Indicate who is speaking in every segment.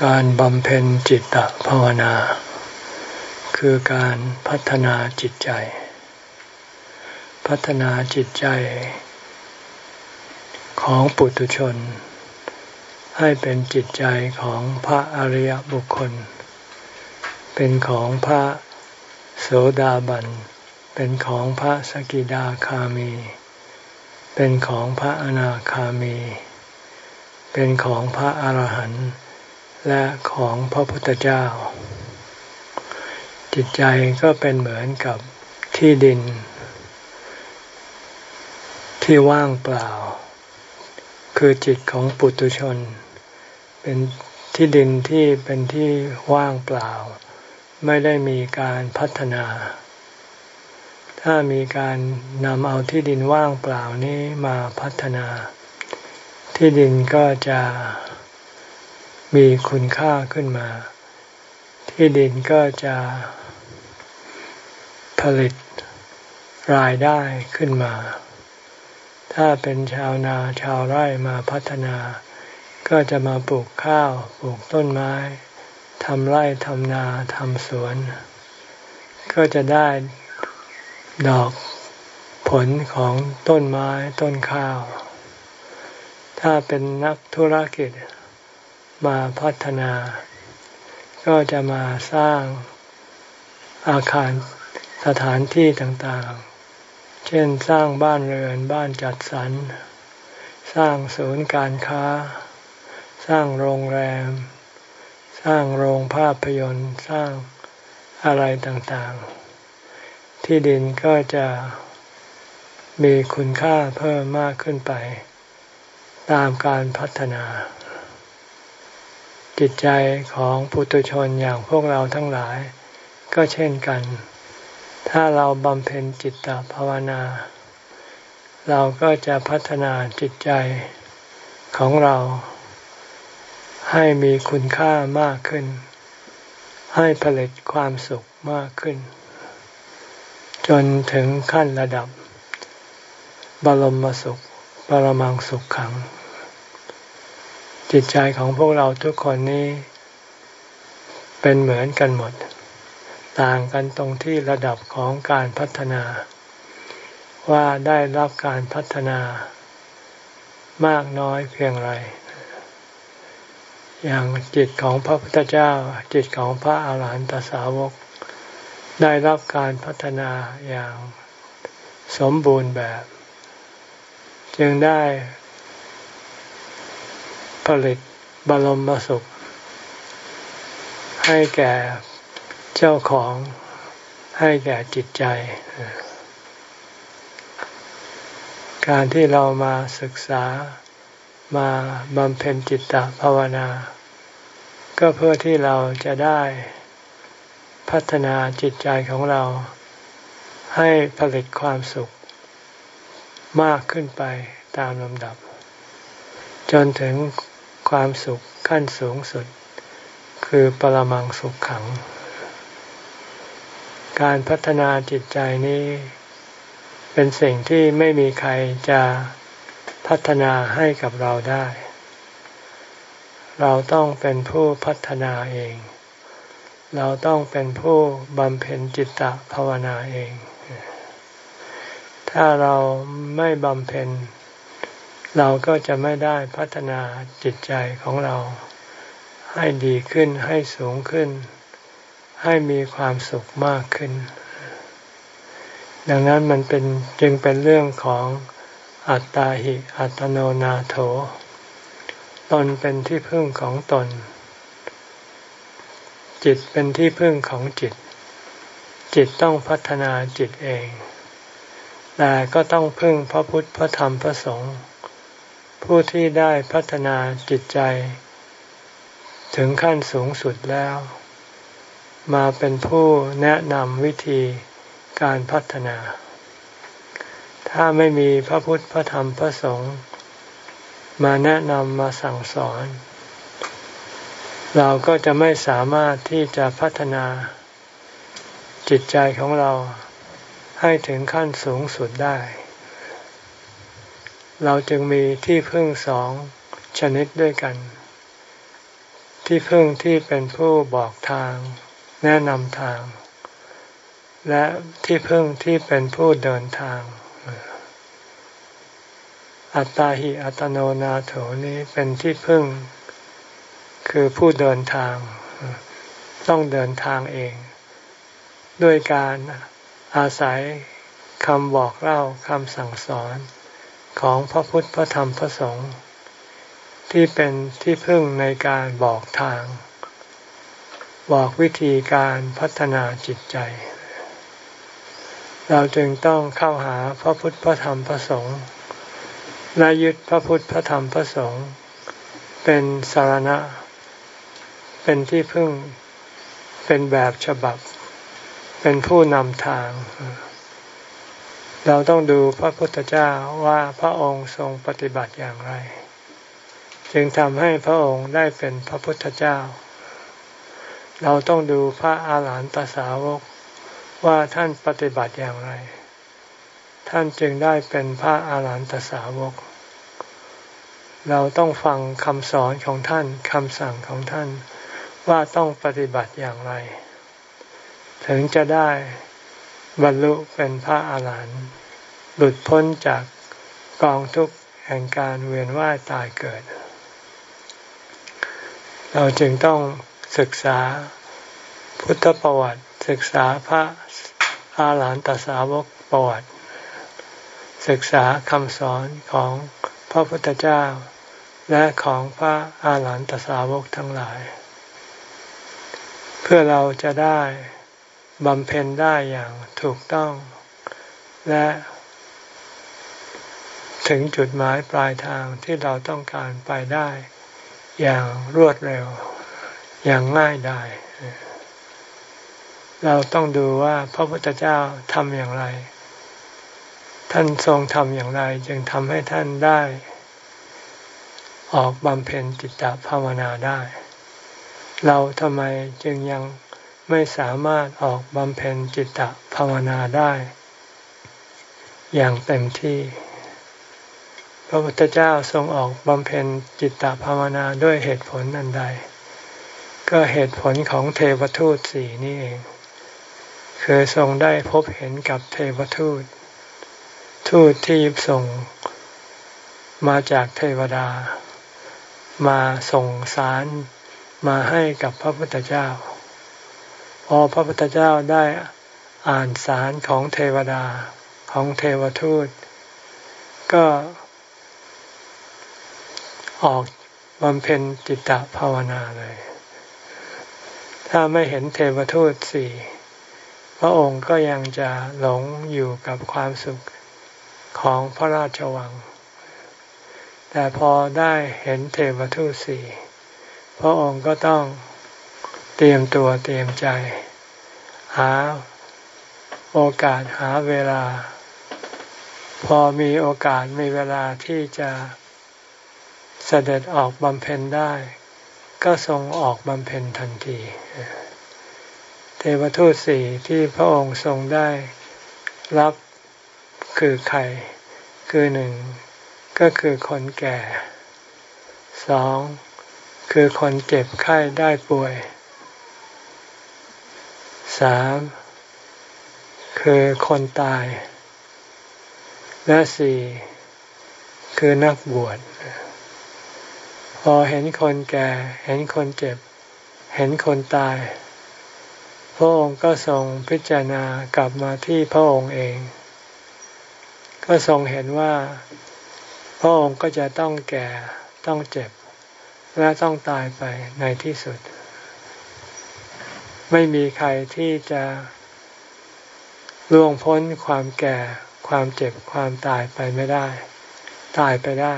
Speaker 1: การบำเพ็ญจิตตภาวนา คือการพัฒนาจิตใจ พัฒนาจิตใจ ของปุถุชน ให้เป็นจิตใจของพระอริยบุคคล เป็นของพระโสดาบัน เป็นของพระสกิดาคามี เป็นของพระอนาคามี เป็นของพระอรหันต์ และของพระพุทธเจ้า จิตใจก็เป็นเหมือนกับที่ดิน ที่ว่างเปล่า คือจิตของปุตุชน เป็นที่ดินที่เป็นที่ว่างเปล่า ไม่ได้มีการพัฒนา ถ้ามีการนำเอาที่ดินว่างเปล่านี้มาพัฒนา ที่ดินก็จะ มีคุณค่าขึ้นมา ที่ดินก็จะผลิตรายได้ขึ้นมา ถ้าเป็นชาวนาชาวไร่มาพัฒนา ก็จะมาปลูกข้าวปลูกต้นไม้ทำไร่ทำนาทำสวน ก็จะได้ดอกผลของต้นไม้ต้นข้าว ถ้าเป็นนักธุรกิจ มาพัฒนา ก็จะมาสร้างอาคารสถานที่ต่างๆ เช่นสร้างบ้านเรือนบ้านจัดสรร สร้างศูนย์การค้า สร้างโรงแรม สร้างโรงภาพยนตร์ สร้างอะไรต่างๆ ที่ดินก็จะมีคุณค่าเพิ่มมากขึ้นไป ตามการพัฒนา จิตใจของปุถุชนอย่างพวกเราทั้งหลาย ก็เช่นกัน ถ้าเราบำเพ็ญจิตตภาวนา เราก็จะพัฒนาจิตใจของเรา ให้มีคุณค่ามากขึ้น ให้ผลิตความสุขมากขึ้น จนถึงขั้นระดับ บรมสุขบรมังสุขขัง จิตใจของพวกเราทุกคนนี้ เป็นเหมือนกันหมด ต่างกันตรงที่ระดับของการพัฒนา ว่าได้รับการพัฒนามากน้อยเพียงไร อย่างจิตของพระพุทธเจ้า จิตของพระอาหารหันตสาวก ได้รับการพัฒนาอย่างสมบูรณ์แบบ จึงได้ ผลิตบรมสุข ให้แก่เจ้าของให้แก่จิตใจ การที่เรามาศึกษามาบำเพ็ญจิตตภาวนา ก็เพื่อที่เราจะได้พัฒนาจิตใจของเราให้ผลิตความสุข มากขึ้นไปตามลำดับ จนถึง ความสุขขั้นสูงสุด คือปรมังสุขขัง การพัฒนาจิตใจนี้ เป็นสิ่งที่ไม่มีใครจะพัฒนาให้กับเราได้ เราต้องเป็นผู้พัฒนาเอง เราต้องเป็นผู้บำเพ็ญจิตตภาวนาเอง ถ้าเราไม่บำเพ็ญ เราก็จะไม่ได้พัฒนาจิตใจของเรา ให้ดีขึ้นให้สูงขึ้น ให้มีความสุขมากขึ้น ดังนั้นมันเป็นจึงเป็นเรื่องของอัตตาหิอัตโนนาโถ ตนเป็นที่พึ่งของตน จิตเป็นที่พึ่งของจิต จิตต้องพัฒนาจิตเอง แต่ก็ต้องพึ่งพระพุทธพระธรรมพระสงฆ์ ผู้ที่ได้พัฒนาจิตใจ ถึงขั้นสูงสุดแล้ว มาเป็นผู้แนะนำวิธีการพัฒนา ถ้าไม่มีพระพุทธพระธรรมพระสงฆ์มาแนะนำมาสั่งสอน เราก็จะไม่สามารถที่จะพัฒนา จิตใจของเราให้ถึงขั้นสูงสุดได้ เราจึงมีที่พึ่งสองชนิดด้วยกัน ที่พึ่งที่เป็นผู้บอกทาง แนะนำทาง และที่พึ่งที่เป็นผู้เดินทาง อัตตาหิอัตโนนาโถนี้เป็นที่พึ่ง คือผู้เดินทาง ต้องเดินทางเอง ด้วยการอาศัยคำบอกเล่าคำสั่งสอน ของพระพุทธพระธรรมพระสงฆ์ที่เป็นที่พึ่งในการบอกทาง บอกวิธีการพัฒนาจิตใจ เราจึงต้องเข้าหาพระพุทธพระธรรมพระสงฆ์และยึดพระพุทธพระธรรมพระสงฆ์เป็นสารณะ เป็นที่พึ่งเป็นแบบฉบับ เป็นผู้นำทาง เราต้องดูพระพุทธเจ้าว่าพระองค์ทรงปฏิบัติอย่างไร จึงทำให้พระองค์ได้เป็นพระพุทธเจ้า เราต้องดูพระอาหารหันตสาวกว่าท่านปฏิบัติอย่างไร ท่านจึงได้เป็นพระอาหารหันตสาวก เราต้องฟังคำสอนของท่านคำสั่งของท่านว่าต้องปฏิบัติอย่างไร ถึงจะได้ บรรลุเป็นพระอาหารหันต์หลุดพ้นจากกองทุกข์แห่งการเวียนว่ายตายเกิด เราจึงต้องศึกษาพุทธประวัติ ศึกษาพระอาหารหันตสาวกประวัติ ศึกษาคำสอนของพระพุทธเจ้า และของพระอาหารหันตสาวกทั้งหลาย เพื่อเราจะได้ บำเพ็ญได้อย่างถูกต้อง และถึงจุดหมายปลายทางที่เราต้องการไปได้ อย่างรวดเร็ว อย่างง่ายได้เราต้องดูว่าพระพุทธเจ้าทำอย่างไร ท่านทรงทำอย่างไร จึงทำให้ท่านได้ ออกบำเพ็ญจิตตภาวนาได้ เราทำไมจึงยัง ไม่สามารถออกบำเพ็ญจิตตภาวนาได้ อย่างเต็มที่ พระพุทธเจ้าทรงออกบำเพ็ญจิตตภาวนาด้วยเหตุผลอันใด ก็เหตุผลของเทวทูตสี่นี่เองคือทรงได้พบเห็นกับเทวทูต ทูตที่ส่งมาจากเทวดา มาส่งสารมาให้กับพระพุทธเจ้า พอพระพุทธเจ้าได้อ่านสารของเทวดาของเทวทูต ก็ออกบำเพ็ญจิตตภาวนาเลย ถ้าไม่เห็นเทวทูตสี่พระองค์ก็ยังจะหลงอยู่กับความสุขของพระราชวัง แต่พอได้เห็นเทวทูตสี่พระองค์ก็ต้อง ตรียมตัวเตรียมใจ หาโอกาสหาเวลา พอมีโอกาสมีเวลาที่จะเสด็จออกบำเพ็ญได้ ก็ทรงออกบำเพ็ญทันที เทวทูตสี่ที่พระองค์ทรงได้รับคือใคร คือหนึ่งก็คือคนแก่สองคือคนเจ็บไข้ได้ป่วย สามคือคนตาย และสี่คือนักบวชพอเห็นคนแก่ เห็นคนเจ็บ เห็นคนตาย พระองค์ก็ทรงพิจารณากลับมาที่พระองค์เอง ก็ทรงเห็นว่า พระองค์ก็จะต้องแก่ต้องเจ็บ และต้องตายไปในที่สุด ไม่มีใครที่จะล่วงพ้นความแก่ ความเจ็บความตายไปไม่ได้ ตายไปได้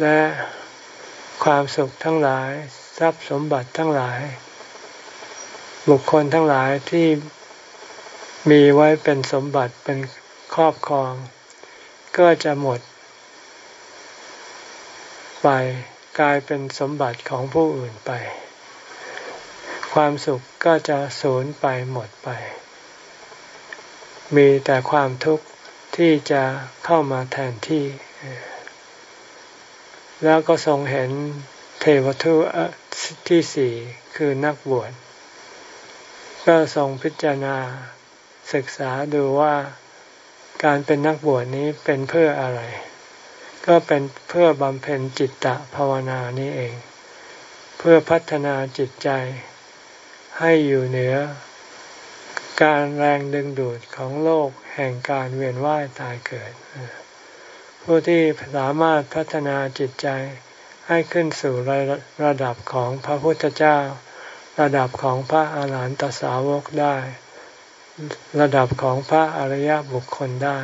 Speaker 1: และความสุขทั้งหลาย ทรัพย์สมบัติทั้งหลาย บุคคลทั้งหลายที่มีไว้เป็นสมบัติเป็นครอบครอง ก็จะหมด ไปกลายเป็นสมบัติของผู้อื่นไป ความสุขก็จะสูญไปหมดไป มีแต่ความทุกข์ที่จะเข้ามาแทนที่ แล้วก็ทรงเห็นเทวทูตที่สี่คือนักบวช ก็ทรงพิจารณาศึกษาดูว่าการเป็นนักบวชนี้เป็นเพื่ออะไร ก็เป็นเพื่อบำเพ็ญจิตตภาวนานี้เอง เพื่อพัฒนาจิตใจ ให้อยู่เหนือ การแรงดึงดูดของโลกแห่งการเวียนว่ายตายเกิด ผู้ที่สามารถพัฒนาจิตใจให้ขึ้นสู่ระระดับของพระพุทธเจ้า ระดับของพระอาหารหันตสาวกได้ ระดับของพระอริยบุคคลได้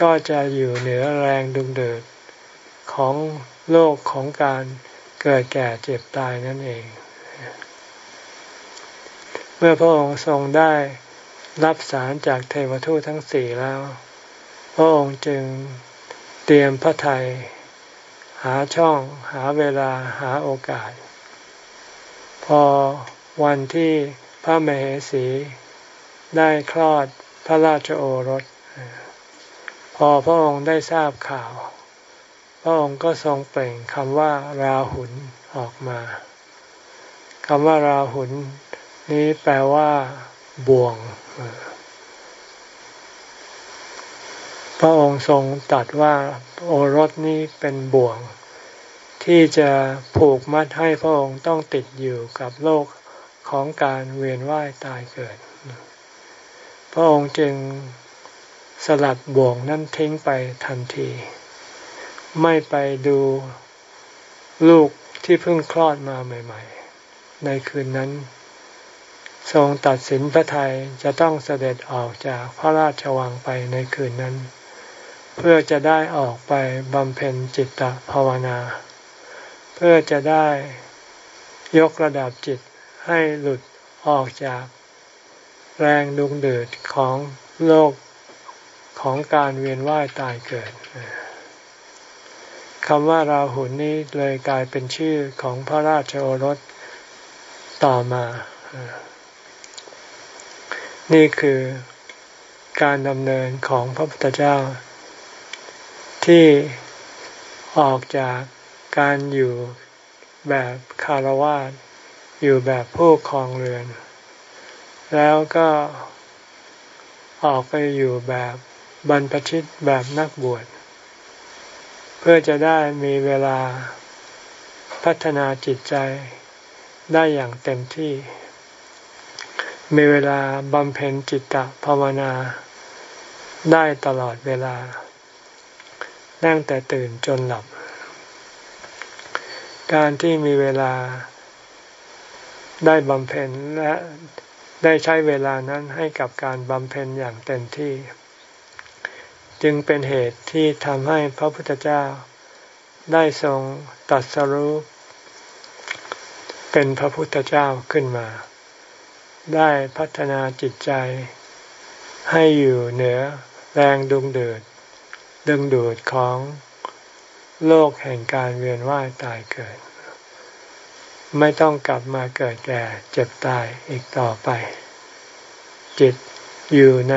Speaker 1: ก็จะอยู่เหนือแรงดึงดูดของโลกของการเกิดแก่เจ็บตายนั่นเอง เมื่อพระองค์ทรงได้รับสารจากเทวทูตทั้งสี่แล้ว พระองค์จึงเตรียมพระทัยหาช่องหาเวลาหาโอกาส พอวันที่พระมเหสี ได้คลอดพระราชโอรส พอพระองค์ได้ทราบข่าว พระองค์ก็ทรงเปล่งคำว่าราหุลออกมาคำว่าราหุล นี้แปลว่าบ่วง พระองค์ทรงตัดว่าโอรสนี้เป็นบ่วง ที่จะผูกมัดให้พระองค์ต้องติดอยู่กับโลกของการเวียนว่ายตายเกิด พระองค์จึงสลัดบ่วงนั้นทิ้งไปทันที ไม่ไปดูลูกที่เพิ่งคลอดมาใหม่ ๆ ในคืนนั้น ทรงตัดสินพระทัยจะต้องเสด็จออกจากพระราชวังไปในคืนนั้น เพื่อจะได้ออกไปบำเพ็ญจิตตภาวนา เพื่อจะได้ยกระดับจิตให้หลุดออกจากแรงดุงเดือดของโลกของการเวียนว่ายตายเกิดคำว่าราหุลนี้เลยกลายเป็นชื่อของพระราชโอรสต่อมา นี่คือการดำเนินของพระพุทธเจ้า ที่ออกจากการอยู่แบบคารวะอยู่แบบผู้ครองเรือน แล้วก็ออกไปอยู่แบบบรรพชิตแบบนักบวช เพื่อจะได้มีเวลาพัฒนาจิตใจได้อย่างเต็มที่ มีเวลาบำเพ็ญจิตตภาวนาได้ตลอดเวลานั่งแต่ตื่นจนหลับ การที่มีเวลาได้บำเพ็ญและได้ใช้เวลานั้นให้กับการบำเพ็ญอย่างเต็มที่ จึงเป็นเหตุที่ทำให้พระพุทธเจ้า ได้ทรงตัดสรู้เป็นพระพุทธเจ้าขึ้นมา ได้พัฒนาจิตใจ ให้อยู่เหนือแรงดุงเดือดดึงดูดของโลกแห่งการเวียนว่ายตายเกิด ไม่ต้องกลับมาเกิดแก่เจ็บตายอีกต่อไป จิตอยู่ใน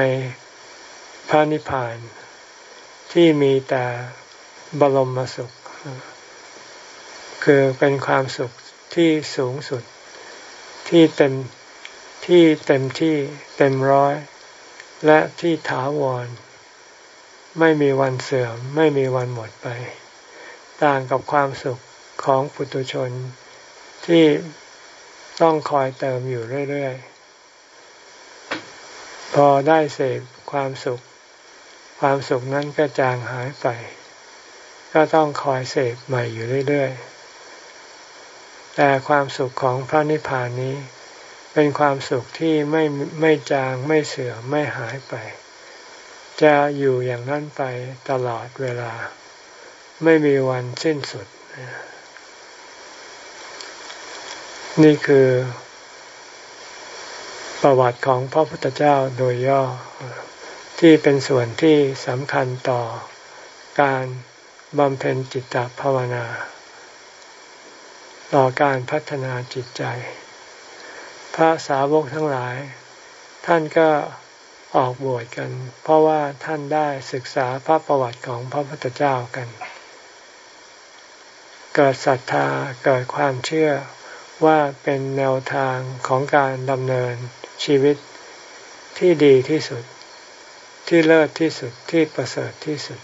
Speaker 1: พระนิพพาน ที่มีแต่บรมสุข คือเป็นความสุขที่สูงสุดที่เต็ม ที่เต็มที่เต็มร้อย และที่ถาวร ไม่มีวันเสื่อม ไม่มีวันหมดไป ต่างกับความสุขของปุถุชน ที่ต้องคอยเติมอยู่เรื่อยๆ พอได้เสพความสุข ความสุขนั้นก็จางหายไป ก็ต้องคอยเสพใหม่อยู่เรื่อยๆ แต่ความสุขของพระนิพพานนี้ เป็นความสุขที่ไม่ไม่จางไม่เสื่อมไม่หายไป จะอยู่อย่างนั้นไปตลอดเวลา ไม่มีวันสิ้นสุด นี่คือ ประวัติของพระพุทธเจ้าโดยย่อ ที่เป็นส่วนที่สำคัญต่อการบำเพ็ญจิตตภาวนา ต่อการพัฒนาจิตใจ พระสาวกทั้งหลาย ท่านก็ออกบวชกัน เพราะว่าท่านได้ศึกษาพระประวัติของพระพุทธเจ้ากัน เกิดศรัทธาเกิดความเชื่อว่าเป็นแนวทางของการดำเนินชีวิตที่ดีที่สุด ที่เลิศที่สุดที่ประเสริฐที่สุด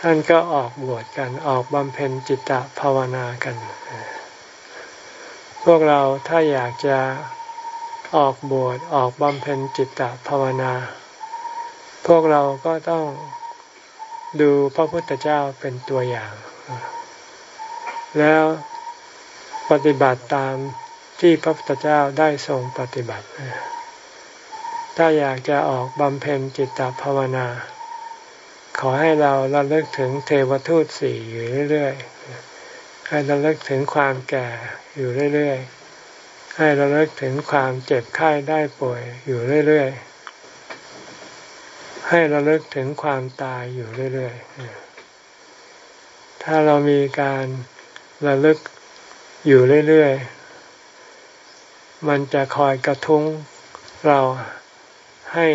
Speaker 1: ท่านก็ออกบวชกันออกบำเพ็ญจิตตภาวนากันพ วกเราถ้าอยากจะออกบวชออกบำเพ็ญจิตตภาวนา พวกเราก็ต้องดูพระพุทธเจ้าเป็นตัวอย่าง แล้วปฏิบัติตามที่พระพุทธเจ้าได้ทรงปฏิบัติ ถ้าอยากจะออกบำเพ็ญจิตตภาวนา ขอให้เราระลึกถึงเทวทูตสี่อยู่เรื่อยๆให้ระลึกถึงความแก่ อยู่เรื่อยๆ ให้ระลึกถึงความเจ็บไข้ได้ป่วยอยู่เรื่อยๆ ให้ระลึกถึงความตายอยู่เรื่อยๆ ถ้าเรามีการระลึกอยู่เรื่อยๆ มันจะคอยกระทุ้งเราให้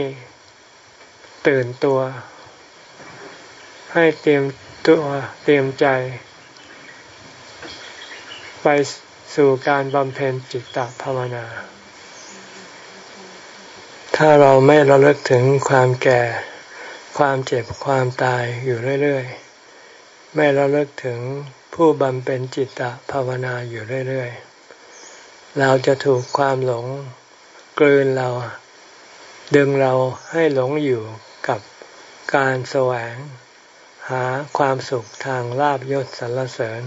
Speaker 1: ตื่นตัว ให้เตรียมตัวเตรียมใจ ไป สู่การบำเพ็ญจิตตภาวนา ถ้าเราไม่ระลึกถึงความแก่ ความเจ็บความตายอยู่เรื่อยๆ ไม่ระลึกถึงผู้บำเพ็ญจิตตภาวนาอยู่เรื่อยๆ เราจะถูกความหลงกลืนเรา ดึงเราให้หลงอยู่กับการแสวง หาความสุขทางลาบยศสรรเสริญ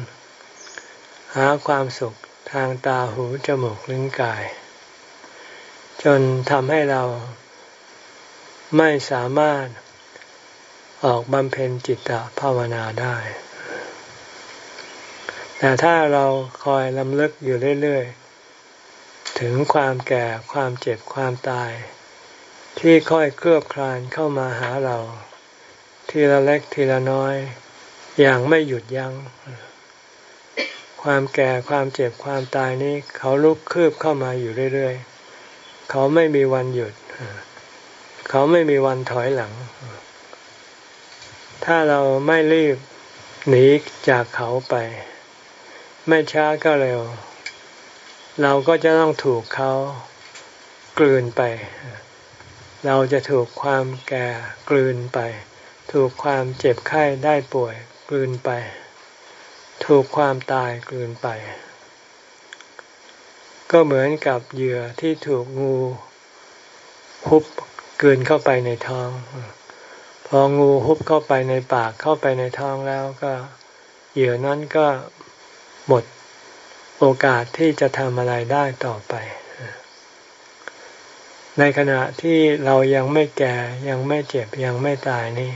Speaker 1: หาความสุข ทางตาหูจมูกลิ้นกาย จนทำให้เราไม่สามารถออกบำเพ็ญจิตตภาวนาได้ แต่ถ้าเราคอยลำลึกอยู่เรื่อยๆ ถึงความแก่ความเจ็บความตาย ที่ค่อยเคลือบคลานเข้ามาหาเรา ทีละเล็กทีละน้อย อย่างไม่หยุดยัง้ง ความแก่ความเจ็บความตายนี้ เขาลุกคืบเข้ามาอยู่เรื่อยๆ เขาไม่มีวันหยุด เขาไม่มีวันถอยหลัง ถ้าเราไม่รีบหนีจากเขาไป ไม่ช้าก็เร็ว เราก็จะต้องถูกเขากลืนไป เราจะถูกความแก่กลืนไป ถูกความเจ็บไข้ได้ป่วยกลืนไป ถูกความตายกลืนไป ก็เหมือนกับเหยื่อที่ถูกงูฮุบกลืนเข้าไปในท้อง พองูฮุบเข้าไปในปากเข้าไปในท้องแล้วก็เหยื่อนั้นก็หมดโอกาสที่จะทำอะไรได้ต่อไป ในขณะที่เรายังไม่แก่ยังไม่เจ็บยังไม่ตายนี่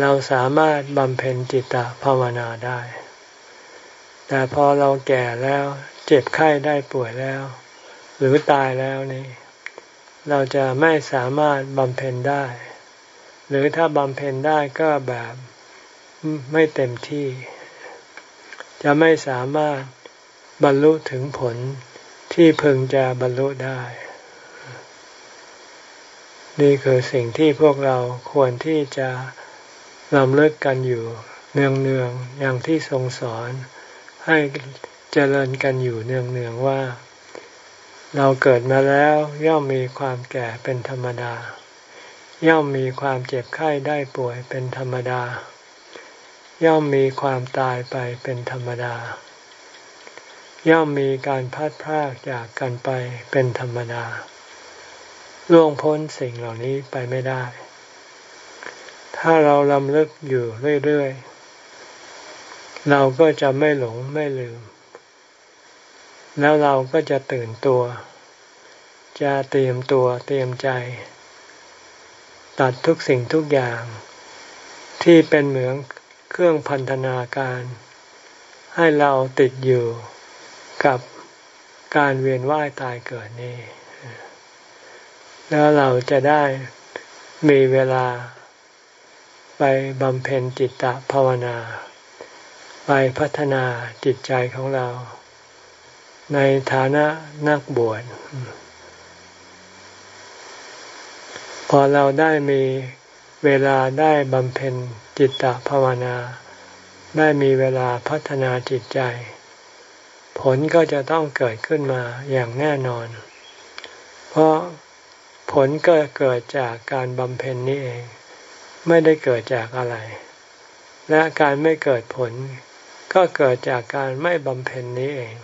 Speaker 1: เราสามารถบำเพ็ญจิตตภาวนาได้ แต่พอเราแก่แล้วเจ็บไข้ได้ป่วยแล้ว หรือตายแล้วนี่ เราจะไม่สามารถบำเพ็ญได้ หรือถ้าบำเพ็ญได้ก็แบบไม่เต็มที่ จะไม่สามารถบรรลุถึงผลที่พึงจะบรรลุได้ นี่คือสิ่งที่พวกเราควรที่จะ ลำเลิกกันอยู่เนืองๆอย่างที่ทรงสอนให้เจริญกันอยู่เนืองๆว่า เราเกิดมาแล้วย่อมมีความแก่เป็นธรรมดา ย่อมมีความเจ็บไข้ได้ป่วยเป็นธรรมดา ย่อมมีความตายไปเป็นธรรมดา ย่อมมีการพัดพรากจากกันไปเป็นธรรมดาล่วงพ้นสิ่งเหล่านี้ไปไม่ได้ ถ้าเราลำลึกอยู่เรื่อยๆ เราก็จะไม่หลงไม่ลืม แล้วเราก็จะตื่นตัว จะเตรียมตัวเตรียมใจ ตัดทุกสิ่งทุกอย่าง ที่เป็นเหมือนเครื่องพันธนาการ ให้เราติดอยู่กับการเวียนว่ายตายเกิดนี้ แล้วเราจะได้มีเวลา ไปบำเพ็ญจิตตภาวนา ไปพัฒนาจิตใจของเรา ในฐานะนักบวชพอเราได้มีเวลาได้บำเพ็ญจิตตภาวนา ได้มีเวลาพัฒนาจิตใจ ผลก็จะต้องเกิดขึ้นมาอย่างแน่นอน เพราะผลก็เกิดจากการบำเพ็ญนี้เอง ไม่ได้เกิดจากอะไร และการไม่เกิดผล ก็เกิดจากการไม่บำเพ็ญนี้เอง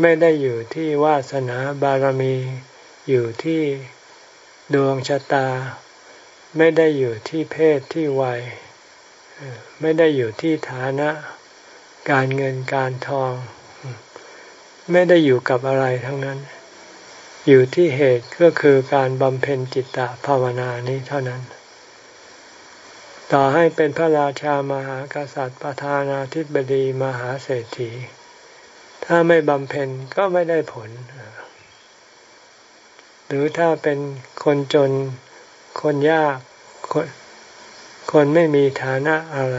Speaker 1: ไม่ได้อยู่ที่วาสนาบารมี อยู่ที่ดวงชะตา ไม่ได้อยู่ที่เพศที่วัย ไม่ได้อยู่ที่ฐานะ การเงินการทอง ไม่ได้อยู่กับอะไรทั้งนั้น อยู่ที่เหตุก็คือการบำเพ็ญจิตตภาวนานี้เท่านั้น ต่อให้เป็นพระราชามหากษัตริย์ประธานาธิบดีมหาเศรษฐี ถ้าไม่บำเพ็ญก็ไม่ได้ผล หรือถ้าเป็นคนจนคนยากคนคนไม่มีฐานะอะไร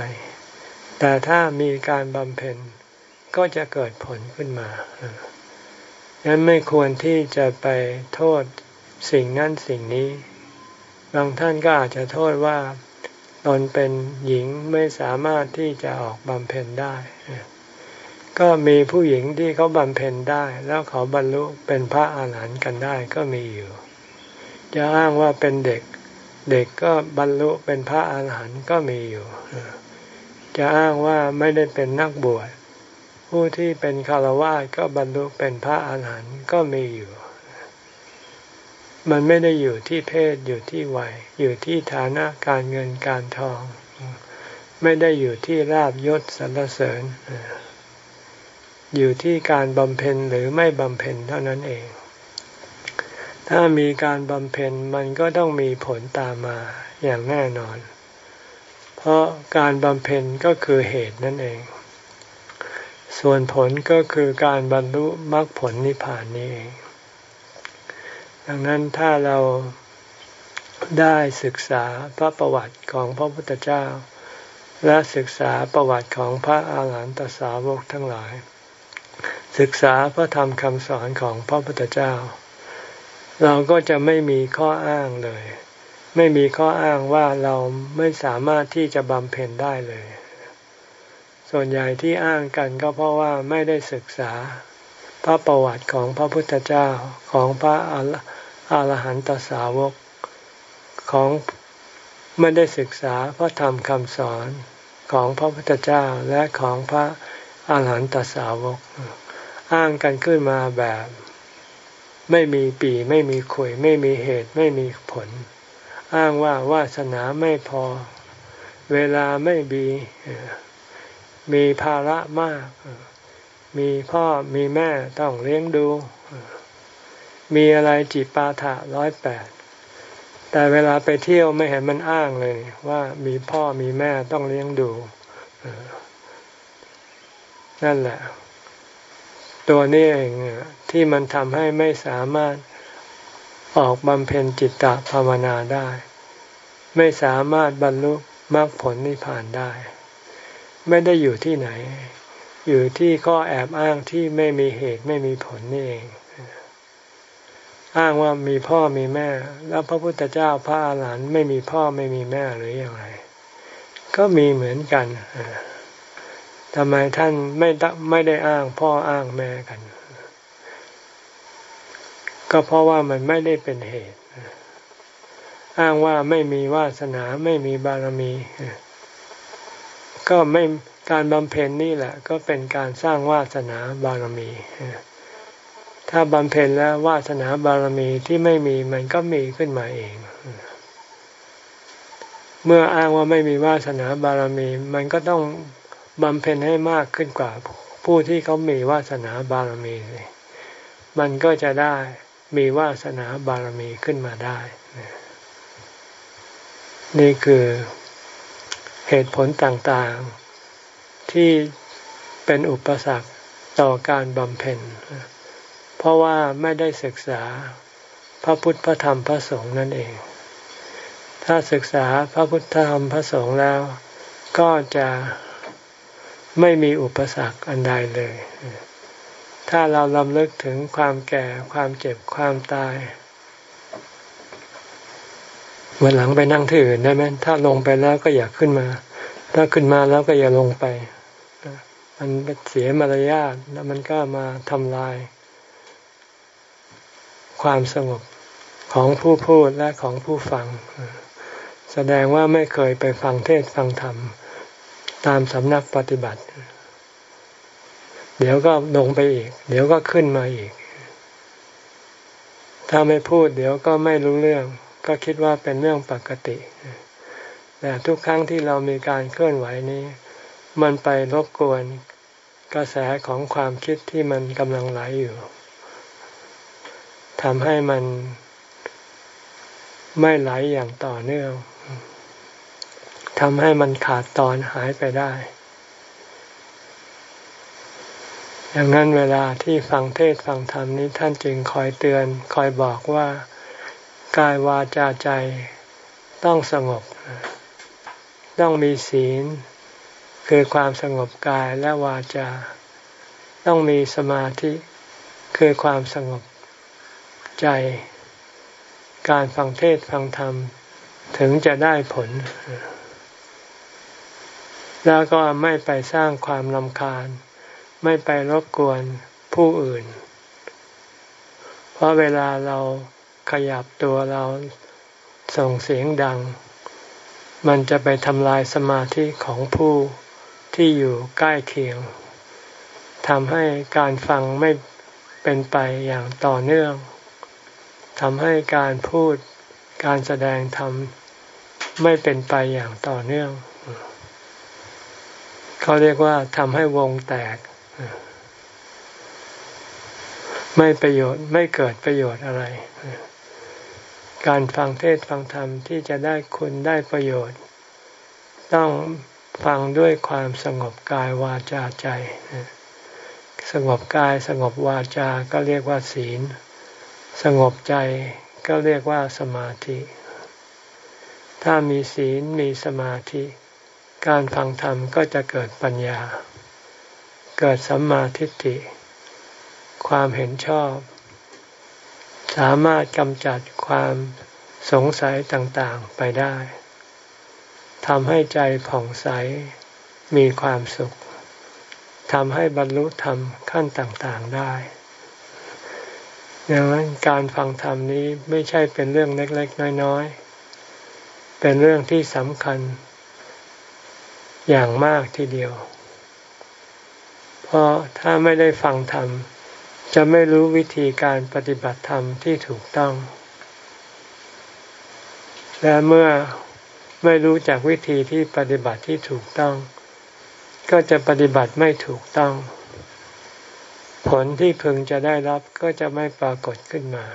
Speaker 1: แต่ถ้ามีการบำเพ็ญก็จะเกิดผลขึ้นมาดังนั้นไม่ควรที่จะไปโทษสิ่งนั้นสิ่งนี้ บางท่านก็อาจจะโทษว่า ตนเป็นหญิงไม่สามารถที่จะออกบำเพ็ญได้ ก็มีผู้หญิงที่เขาบำเพ็ญได้ แล้วเขาบรรลุเป็นพระอาหารหันต์กันได้ก็มีอยู่ จะอ้างว่าเป็นเด็ก เด็กก็บรรลุเป็นพระอาหารหันต์ก็มีอยู่ จะอ้างว่าไม่ได้เป็นนักบวชผู้ที่เป็นคารวะก็บรรลุเป็นพระอาหารหันต์ก็มีอยู่ มันไม่ได้อยู่ที่เพศอยู่ที่วัย อยู่ที่ฐานะการเงินการทอง ไม่ได้อยู่ที่ราบยศสรรเสริญ อยู่ที่การบำเพ็ญหรือไม่บำเพ็ญเท่านั้นเอง ถ้ามีการบำเพ็ญมันก็ต้องมีผลตามมาอย่างแน่นอน เพราะการบำเพ็ญก็คือเหตุนั่นเอง ส่วนผลก็คือการบรรลุมรรคผลนิพพานนี้เอง ดังนั้นถ้าเราได้ศึกษาพระประวัติของพระพุทธเจ้า และศึกษาประวัติของพระอาหารหันตสาวกทั้งหลาย ศึกษาพระธรรมคำสอนของพระพุทธเจ้า เราก็จะไม่มีข้ออ้างเลย ไม่มีข้ออ้างว่าเราไม่สามารถที่จะบำเพ็ญได้เลย ส่วนใหญ่ที่อ้างกันก็เพราะว่าไม่ได้ศึกษาพระประวัติของพระพุทธเจ้าของพระอรหัน อรหันตสาวกของไม่ได้ศึกษาพระธรรมคำสอนของพระพุทธเจ้าและของพระอาหารหันตสาวก อ้างกันขึ้นมาแบบ ไม่มีปีไม่มีขุยไม่มีเหตุไม่มีผล อ้างว่าวาสนาไม่พอ เวลาไม่มีมีภาระมาก มีพ่อมีแม่ต้องเลี้ยงดู มีอะไรจิปาถะร้อยแปดแต่เวลาไปเที่ยวไม่เห็นมันอ้างเลยว่ามีพ่อมีแม่ต้องเลี้ยงดู นั่นแหละ ตัวนี้เองที่มันทำให้ไม่สามารถออกบำเพ็ญจิตตภาวนาได้ ไม่สามารถบรรลุมรรคผลนิพพานได้ ไม่ได้อยู่ที่ไหน อยู่ที่ข้อแอบอ้างที่ไม่มีเหตุไม่มีผลนี่เอง อ้างว่ามีพ่อมีแม่ แล้วพระพุทธเจ้าพระอาหารหันต์ไม่มีพ่อไม่มีแม่หรืออย่างไร ก็มีเหมือนกันทำไมท่านไม่ไม่ได้อ้างพ่ออ้างแม่กัน ก็เพราะว่ามันไม่ได้เป็นเหตุ อ้างว่าไม่มีวาสนาไม่มีบารมี ก็ไม่การบำเพ็ญนี่แหละ ก็เป็นการสร้างวาสนาบารมี ถ้าบำเพ็ญแล้ววาสนาบารมีที่ไม่มีมันก็มีขึ้นมาเอง เมื่ออ้างว่าไม่มีวาสนาบารมี มันก็ต้องบำเพ็ญให้มากขึ้นกว่า ผู้ที่เขามีวาสนาบารมีเลยมันก็จะได้มีวาสนาบารมีขึ้นมาได้ นี่คือเหตุผลต่างๆที่เป็นอุปสรรคต่อการบำเพ็ญ เพราะว่าไม่ได้ศึกษาพระพุทธพระธรรมพระสงฆ์นั่นเอง ถ้าศึกษาพระพุทธธรรมพระสงฆ์แล้ว ก็จะไม่มีอุปสรรคอันใดเลย ถ้าเราลำลึกถึงความแก่ความเจ็บความตาย วันหลังไปนั่งที่อื่นได้ไหมถ้าลงไปแล้วก็อย่าขึ้นมา ถ้าขึ้นมาแล้วก็อย่าลงไป มันเสียมารยาทแล้วมันก็มาทำลาย ความสงบของผู้พูดและของผู้ฟัง แสดงว่าไม่เคยไปฟังเทศฟังธรรม ตามสำนักปฏิบัติ เดี๋ยวก็ลงไปอีก เดี๋ยวก็ขึ้นมาอีก ถ้าไม่พูดเดี๋ยวก็ไม่รู้เรื่อง ก็คิดว่าเป็นเรื่องปกติ แต่ทุกครั้งที่เรามีการเคลื่อนไหวนี้ มันไปรบกวนกระแสของความคิดที่มันกำลังไหลอยู่ ทำให้มันไม่ไหลอย่างต่อเนื่องทำให้มันขาดตอนหายไปได้ ดังนั้นเวลาที่ฟังเทศฟังธรรมนี้ท่านจึงคอยเตือนคอยบอกว่ากายวาจาใจต้องสงบ ต้องมีศีล คือความสงบกายและวาจา ต้องมีสมาธิ คือความสงบ ใจ การฟังเทศฟังธรรม ถึงจะได้ผล แล้วก็ไม่ไปสร้างความลำคาญ ไม่ไปรบกวนผู้อื่น เพราะเวลาเราขยับตัวเราส่งเสียงดัง มันจะไปทำลายสมาธิของผู้ที่อยู่ใกล้เคียงทำให้การฟังไม่เป็นไปอย่างต่อเนื่อง ทำให้การพูดการแสดงธรรมไม่เป็นไปอย่างต่อเนื่อง เขาเรียกว่าทำให้วงแตก ไม่ประโยชน์ไม่เกิดประโยชน์อะไร การฟังเทศฟังธรรมที่จะได้คุณได้ประโยชน์ ต้องฟังด้วยความสงบกายวาจาใจ สงบกายสงบวาจา ก็เรียกว่าศีล สงบใจก็เรียกว่าสมาธิ ถ้ามีศีลมีสมาธิ การฟังธรรมก็จะเกิดปัญญา เกิดสัมมาทิฏฐิ ความเห็นชอบ สามารถกำจัดความสงสัยต่างๆไปได้ทำให้ใจผ่องใสมีความสุขทำให้บรรลุธรรมขั้นต่างๆได้ ดังนั้นการฟังธรรมนี้ไม่ใช่เป็นเรื่องเล็กๆ น้อยๆ เป็นเรื่องที่สำคัญ อย่างมากทีเดียว เพราะถ้าไม่ได้ฟังธรรม จะไม่รู้วิธีการปฏิบัติธรรมที่ถูกต้อง และเมื่อไม่รู้จากวิธีที่ปฏิบัติที่ถูกต้อง ก็จะปฏิบัติไม่ถูกต้อง ผลที่พึงจะได้รับก็จะไม่ปรากฏขึ้นมา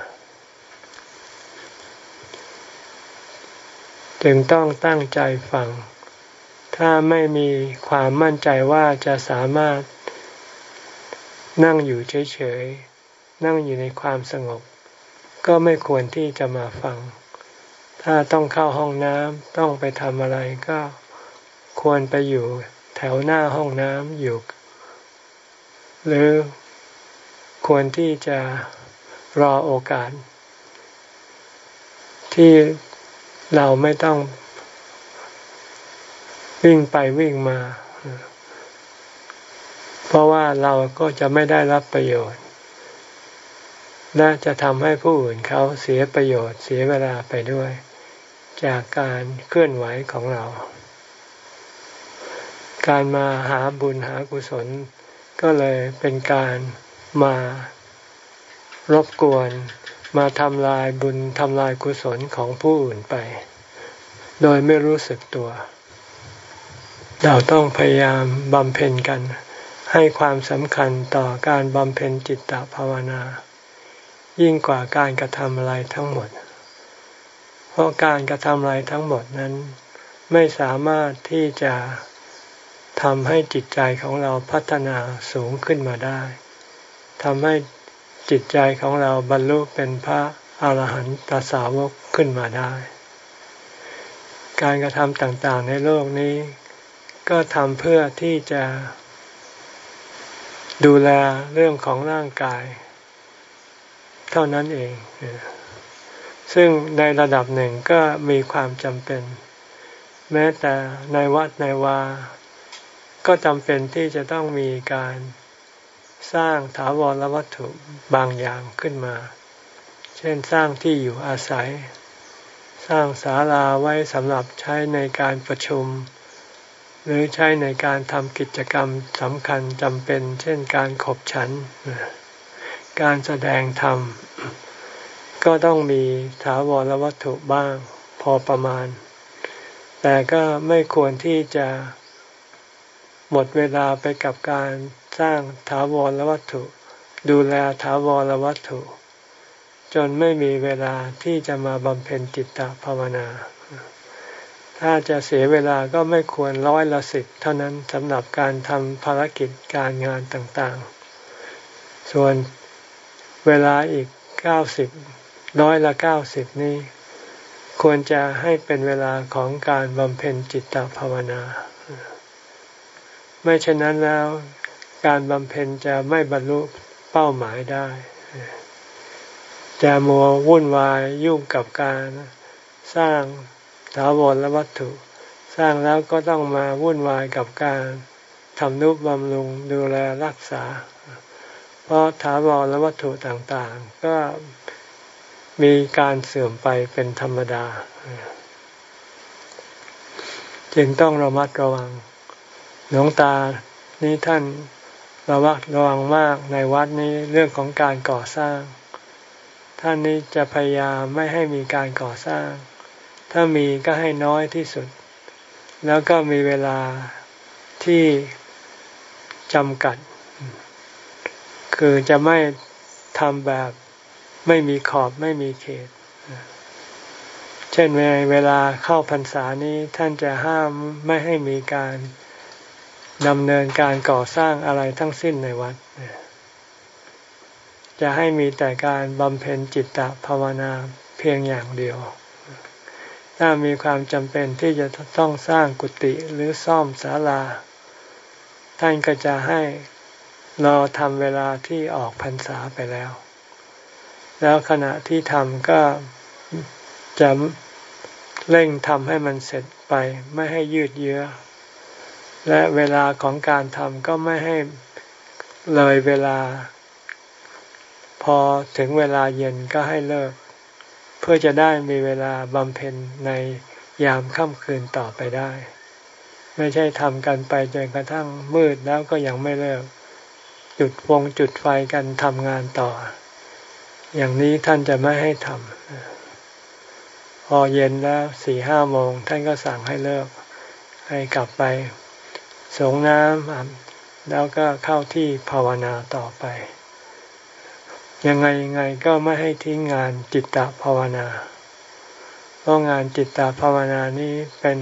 Speaker 1: จึงต้องตั้งใจฟัง ถ้าไม่มีความมั่นใจว่าจะสามารถ นั่งอยู่เฉยๆ นั่งอยู่ในความสงบ ก็ไม่ควรที่จะมาฟัง ถ้าต้องเข้าห้องน้ำต้องไปทำอะไรก็ควรไปอยู่แถวหน้าห้องน้ำอยู่หรือ ควรที่จะรอโอกาส ที่เราไม่ต้องวิ่งไปวิ่งมา เพราะว่าเราก็จะไม่ได้รับประโยชน์ และจะทำให้ผู้อื่นเขาเสียประโยชน์เสียเวลาไปด้วย จากการเคลื่อนไหวของเรา การมาหาบุญหากุศล ก็เลยเป็นการ มารบกวนมาทำลายบุญทำลายกุศลของผู้อื่นไป โดยไม่รู้สึกตัว เราต้องพยายามบำเพ็ญกัน ให้ความสำคัญต่อการบำเพ็ญจิตตภาวนา ยิ่งกว่าการกระทำอะไรทั้งหมด เพราะการกระทำอะไรทั้งหมดนั้น ไม่สามารถที่จะทำให้จิตใจของเราพัฒนาสูงขึ้นมาได้ ทำให้จิตใจของเราบรรลุเป็นพระอาหารหันตสาวกขึ้นมาได้ การกระทำต่างๆในโลกนี้ ก็ทำเพื่อที่จะ ดูแลเรื่องของร่างกาย เท่านั้นเอง ซึ่งในระดับหนึ่งก็มีความจำเป็น แม้แต่ในวัดในวา ก็จำเป็นที่จะต้องมีการ สร้างถาวรวัตถุบางอย่างขึ้นมา เช่นสร้างที่อยู่อาศัย สร้างศาลาไว้สำหรับใช้ในการประชุม หรือใช้ในการทำกิจกรรมสำคัญจำเป็น เช่นการขบฉัน การแสดงธรรม ก็ต้องมีถาวรวัตถุบ้างพอประมาณ แต่ก็ไม่ควรที่จะหมดเวลาไปกับการ สร้างถาวรวัตถุ ดูแลถาวรวัตถุ จนไม่มีเวลาที่จะมาบำเพ็ญจิตตภาวนา ถ้าจะเสียเวลาก็ไม่ควรร้อยละสิบเท่านั้นสำหรับการทำภารกิจการงานต่างๆ ส่วนเวลาอีกเก้าสิบร้อยละเก้าสิบนี้ควรจะให้เป็นเวลาของการบำเพ็ญจิตตภาวนา ไม่เช่นนั้นแล้ว การบำเพ็ญจะไม่บรรลุเป้าหมายได้ จะมัววุ่นวายยุ่งกับการสร้างถาวรและวัตถุ สร้างแล้วก็ต้องมาวุ่นวายกับการทำนุบำรุงดูแลรักษา เพราะถาวรและวัตถุต่างๆ ก็มีการเสื่อมไปเป็นธรรมดา จึงต้องระมัดระวังหลวงตานี่ท่าน ระวัดระวังมากในวัดนี้เรื่องของการก่อสร้าง ท่านนี้จะพยายามไม่ให้มีการก่อสร้าง ถ้ามีก็ให้น้อยที่สุด แล้วก็มีเวลาที่จำกัด คือจะไม่ทำแบบไม่มีขอบไม่มีเขต เช่นเวลาเข้าพรรษานี้ท่านจะห้ามไม่ให้มีการ ดำเนินการก่อสร้างอะไรทั้งสิ้นในวัด จะให้มีแต่การบำเพ็ญจิตตภาวนาเพียงอย่างเดียว ถ้ามีความจำเป็นที่จะต้องสร้างกุฏิหรือซ่อมศาลา ท่านก็จะให้รอทำเวลาที่ออกพรรษาไปแล้ว แล้วขณะที่ทำก็จะเร่งทำให้มันเสร็จไปไม่ให้ยืดเยื้อ และเวลาของการทำก็ไม่ให้เลยเวลา พอถึงเวลาเย็นก็ให้เลิก เพื่อจะได้มีเวลาบำเพ็ญในยามค่ำคืนต่อไปได้ ไม่ใช่ทำกันไปจนกระทั่งมืดแล้วก็ยังไม่เลิก จุดวงจุดไฟกันทำงานต่อ อย่างนี้ท่านจะไม่ให้ทำพอเย็นแล้วสี่ห้าโมงท่านก็สั่งให้เลิกให้กลับไป สงน้ำแล้วก็เข้าที่ภาวนาต่อไป ยังไงยังไงก็ไม่ให้ทิ้งงานจิตตภาวนา เพราะงานจิตตภาวนานี้เป็น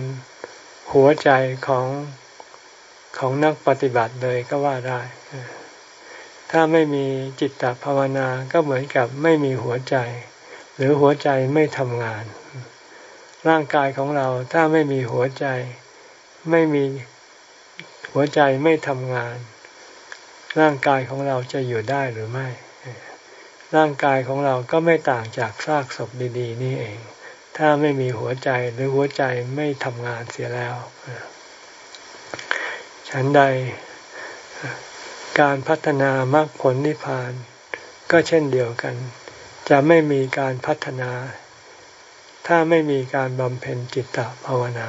Speaker 1: หัวใจของของนักปฏิบัติเลยก็ว่าได้ ถ้าไม่มีจิตตภาวนาก็เหมือนกับไม่มีหัวใจ หรือหัวใจไม่ทำงาน ร่างกายของเราถ้าไม่มีหัวใจ ไม่มี หัวใจไม่ทำงาน ร่างกายของเราจะอยู่ได้หรือไม่ ร่างกายของเราก็ไม่ต่างจากซากศพดีๆ นี่เอง ถ้าไม่มีหัวใจหรือหัวใจไม่ทำงานเสียแล้วฉันใดการพัฒนามรรคผลนิพพาน ก็เช่นเดียวกัน จะไม่มีการพัฒนา ถ้าไม่มีการบำเพ็ญจิตตภาวนา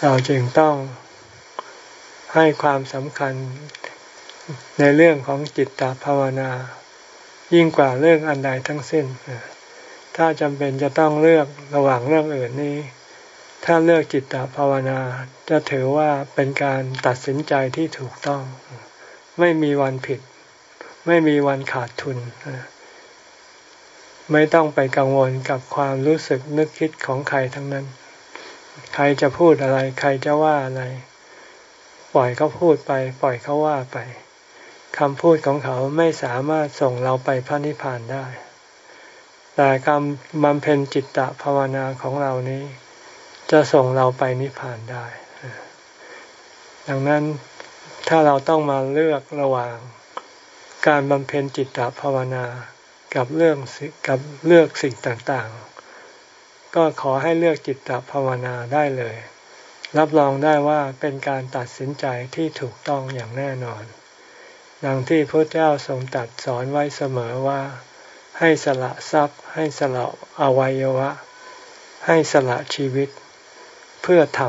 Speaker 1: เราจึงต้อง ให้ความสำคัญในเรื่องของจิตตภาวนา ยิ่งกว่าเรื่องอันใดทั้งสิ้น ถ้าจำเป็นจะต้องเลือกระหว่างเรื่องอื่นนี้ ถ้าเลือกจิตตภาวนา จะถือว่าเป็นการตัดสินใจที่ถูกต้อง ไม่มีวันผิด ไม่มีวันขาดทุน ไม่ต้องไปกังวลกับความรู้สึกนึกคิดของใครทั้งนั้น ใครจะพูดอะไร ใครจะว่าอะไร ปล่อยเขาพูดไป ปล่อยเขาว่าไปคำพูดของเขาไม่สามารถส่งเราไปพระนิพพานได้ แต่กรรมบำเพ็ญจิตตภาวนาของเรานี้ จะส่งเราไปนิพพานได้ ดังนั้นถ้าเราต้องมาเลือกระหว่าง การบำเพ็ญจิตตภาวนากับเรื่องกับเลือกสิ่งต่างๆ ก็ขอให้เลือกจิตตภาวนาได้เลย รับรองได้ว่าเป็นการตัดสินใจที่ถูกต้องอย่างแน่นอน ดังที่พระเจ้าทรงตัดสอนไว้เสมอว่า ให้สละทรัพย์ ให้สละอวัยวะ ให้สละชีวิตเพื่อท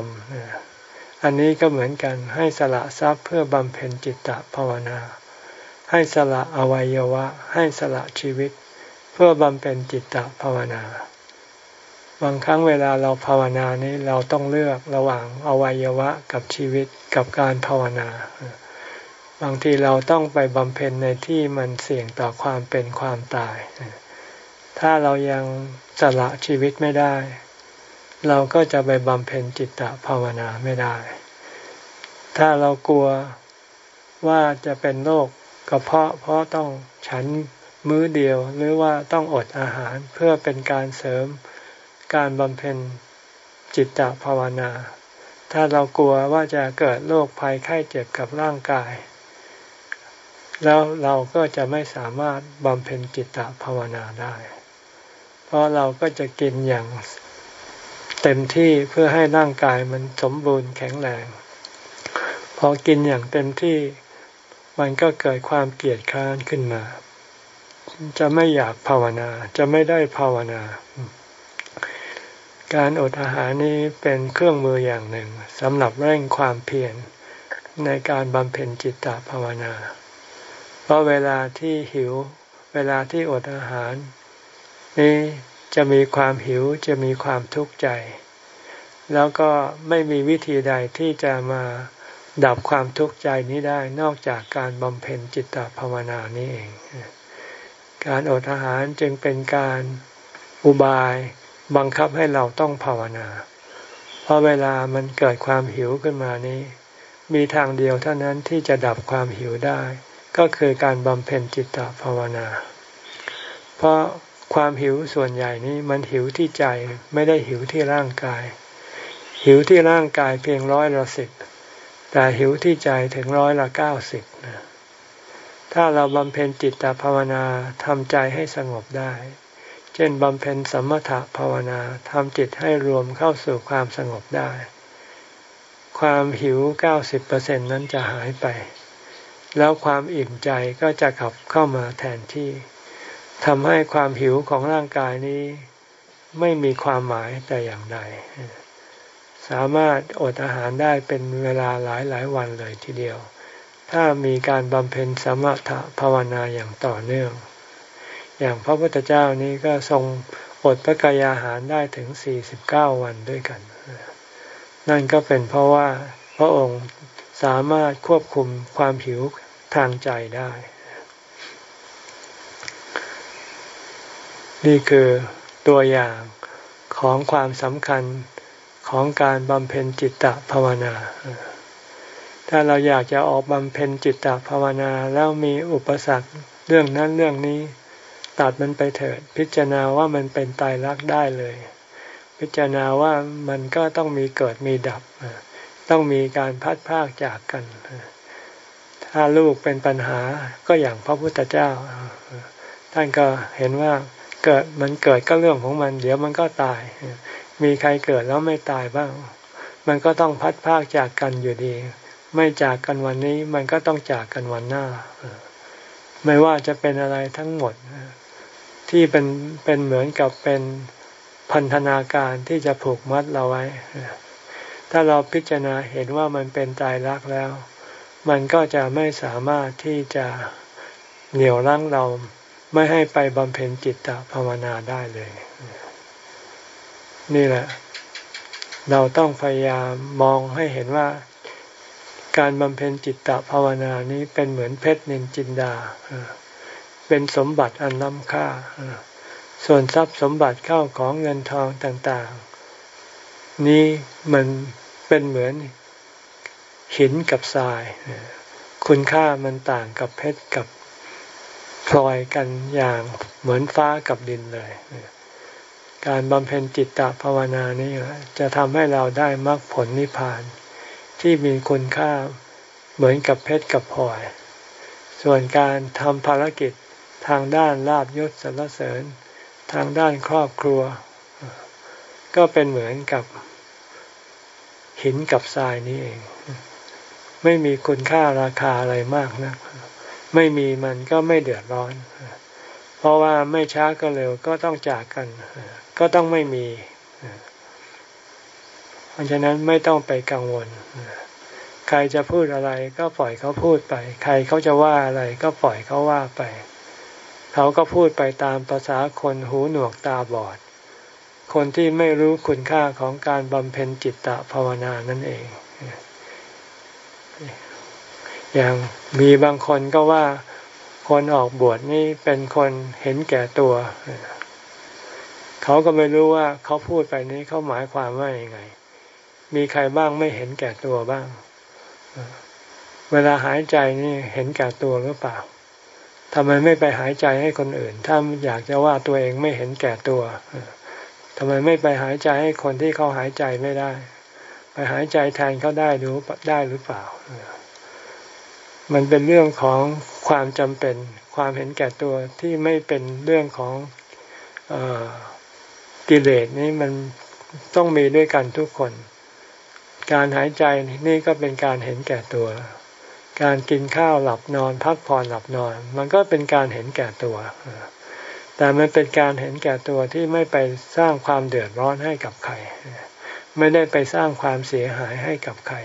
Speaker 1: ำอันนี้ก็เหมือนกันให้สละทรัพย์เพื่อบำเพ็ญจิตตภาวนา ให้สละอวัยวะ ให้สละชีวิต เพื่อบำเพ็ญจิตตภาวนา บางครั้งเวลาเราภาวนานี้เราต้องเลือกระหว่างอวัยวะกับชีวิตกับการภาวนา บางทีเราต้องไปบำเพ็ญในที่มันเสี่ยงต่อความเป็นความตาย ถ้าเรายังสละชีวิตไม่ได้ เราก็จะไปบำเพ็ญจิตตภาวนาไม่ได้ ถ้าเรากลัวว่าจะเป็นโรคกระเพาะเพราะต้องฉันมื้อเดียวหรือว่าต้องอดอาหารเพื่อเป็นการเสริม การบำเพ็ญจิตตภาวนา ถ้าเรากลัวว่าจะเกิดโรคภัยไข้เจ็บกับร่างกาย แล้วเราก็จะไม่สามารถบำเพ็ญจิตตภาวนาได้ เพราะเราก็จะกินอย่างเต็มที่เพื่อให้ร่างกายมันสมบูรณ์แข็งแรง พอกินอย่างเต็มที่มันก็เกิดความเกลียดค้านขึ้นมา จะไม่อยากภาวนา จะไม่ได้ภาวนา การอดอาหารนี้เป็นเครื่องมืออย่างหนึ่งสำหรับเร่งความเพียรในการบำเพ็ญจิตตภาวนา เพราะเวลาที่หิว เวลาที่อดอาหาร นี้จะมีความหิวจะมีความทุกข์ใจ แล้วก็ไม่มีวิธีใดที่จะมาดับความทุกข์ใจนี้ได้นอกจากการบำเพ็ญจิตตภาวนานี้เอง การอดอาหารจึงเป็นการอุบาย บังคับให้เราต้องภาวนา เพราะเวลามันเกิดความหิวขึ้นมานี้ มีทางเดียวเท่านั้นที่จะดับความหิวได้ ก็คือการบำเพ็ญจิตตภาวนา เพราะความหิวส่วนใหญ่นี้มันหิวที่ใจไม่ได้หิวที่ร่างกาย หิวที่ร่างกายเพียงร้อยละสิบแต่หิวที่ใจถึงร้อยละเก้าสิบถ้าเราบำเพ็ญจิตตภาวนาทำใจให้สงบได้ เช่นบำเพ็ญสมถะภาวนาทำจิตให้รวมเข้าสู่ความสงบได้ ความหิวเก้าสิบเปอร์เซ็นนั้นจะหายไป แล้วความอิ่มใจก็จะขับเข้ามาแทนที่ทำให้ความหิวของร่างกายนี้ ไม่มีความหมายแต่อย่างใด สามารถอดอาหารได้เป็นเวลาหลายหลายวันเลยทีเดียว ถ้ามีการบำเพ็ญสมถะภาวนาอย่างต่อเนื่อง อย่างพระพุทธเจ้านี้ก็ทรงอดพระกายอาหารได้ถึงสี่สิบเก้าวันด้วยกัน นั่นก็เป็นเพราะว่าพระองค์สามารถควบคุมความหิวทางใจได้ นี่คือตัวอย่างของความสำคัญของการบำเพ็ญจิตตภาวนา ถ้าเราอยากจะออกบำเพ็ญจิตตภาวนาแล้วมีอุปสรรคเรื่องนั้นเรื่องนี้ ตัดมันไปเถิด พิจารณาว่ามันเป็นตายรักได้เลย พิจารณาว่ามันก็ต้องมีเกิดมีดับ ต้องมีการพัดพากจากกัน ถ้าลูกเป็นปัญหาก็อย่างพระพุทธเจ้า ท่านก็เห็นว่าเกิดมันเกิดก็เรื่องของมัน เดี๋ยวมันก็ตาย มีใครเกิดแล้วไม่ตายบ้าง มันก็ต้องพัดพากจากกันอยู่ดี ไม่จากกันวันนี้มันก็ต้องจากกันวันหน้าไม่ว่าจะเป็นอะไรทั้งหมด ที่เป็นเป็นเหมือนกับเป็นพันธนาการที่จะผูกมัดเราไว้ ถ้าเราพิจารณาเห็นว่ามันเป็นตายรักแล้ว มันก็จะไม่สามารถที่จะเหนี่ยวรั้งเราไม่ให้ไปบำเพ็ญจิตตภาวนาได้เลย นี่แหละ เราต้องพยายามมองให้เห็นว่า การบำเพ็ญจิตตภาวนานี้เป็นเหมือนเพชรนินจินดาเป็นสมบัติอันล้ำค่า ส่วนทรัพย์สมบัติเข้าของเงินทองต่างๆ นี้มันเป็นเหมือนหินกับทราย คุณค่ามันต่างกับเพชรกับพลอยกันอย่างเหมือนฟ้ากับดินเลย การบำเพ็ญจิตตภาวนานี้จะทำให้เราได้มรรคผลนิพพาน ที่มีคุณค่าเหมือนกับเพชรกับพลอย ส่วนการทำภารกิจ ทางด้านลาบยศสรรเสริญ ทางด้านครอบครัว ก็เป็นเหมือนกับหินกับทรายนี้เอง ไม่มีคุณค่าราคาอะไรมากนะไม่มีมันก็ไม่เดือดร้อน เพราะว่าไม่ช้าก็เร็วก็ต้องจากกัน ก็ต้องไม่มี เพราะฉะนั้นไม่ต้องไปกังวล ใครจะพูดอะไรก็ปล่อยเขาพูดไป ใครเขาจะว่าอะไรก็ปล่อยเขาว่าไป เขาก็พูดไปตามภาษาคนหูหนวกตาบอด คนที่ไม่รู้คุณค่าของการบำเพ็ญจิตตภาวนานั่นเอง อย่างมีบางคนก็ว่าคนออกบวชนี่เป็นคนเห็นแก่ตัว เขาก็ไม่รู้ว่าเขาพูดไปนี้เขาหมายความว่าอย่างไง มีใครบ้างไม่เห็นแก่ตัวบ้าง เวลาหายใจนี่เห็นแก่ตัวหรือเปล่า ทำไมไม่ไปหายใจให้คนอื่น ถ้าอยากจะว่าตัวเองไม่เห็นแก่ตัวทำไมไม่ไปหายใจให้คนที่เขาหายใจไม่ได้ ไปหายใจแทนเขาได้หรู้ได้หรือเปล่า มันเป็นเรื่องของความจำเป็น ความเห็นแก่ตัวที่ไม่เป็นเรื่องของอกิเลสนี้มันต้องมีด้วยกันทุกคน การหายใจนี่ก็เป็นการเห็นแก่ตัว การกินข้าวหลับนอน พักผ่อนหลับนอน มันก็เป็นการเห็นแก่ตัวแต่มันเป็นการเห็นแก่ตัวที่ไม่ไปสร้างความเดือดร้อนให้กับใคร ไม่ได้ไปสร้างความเสียหายให้กับใคร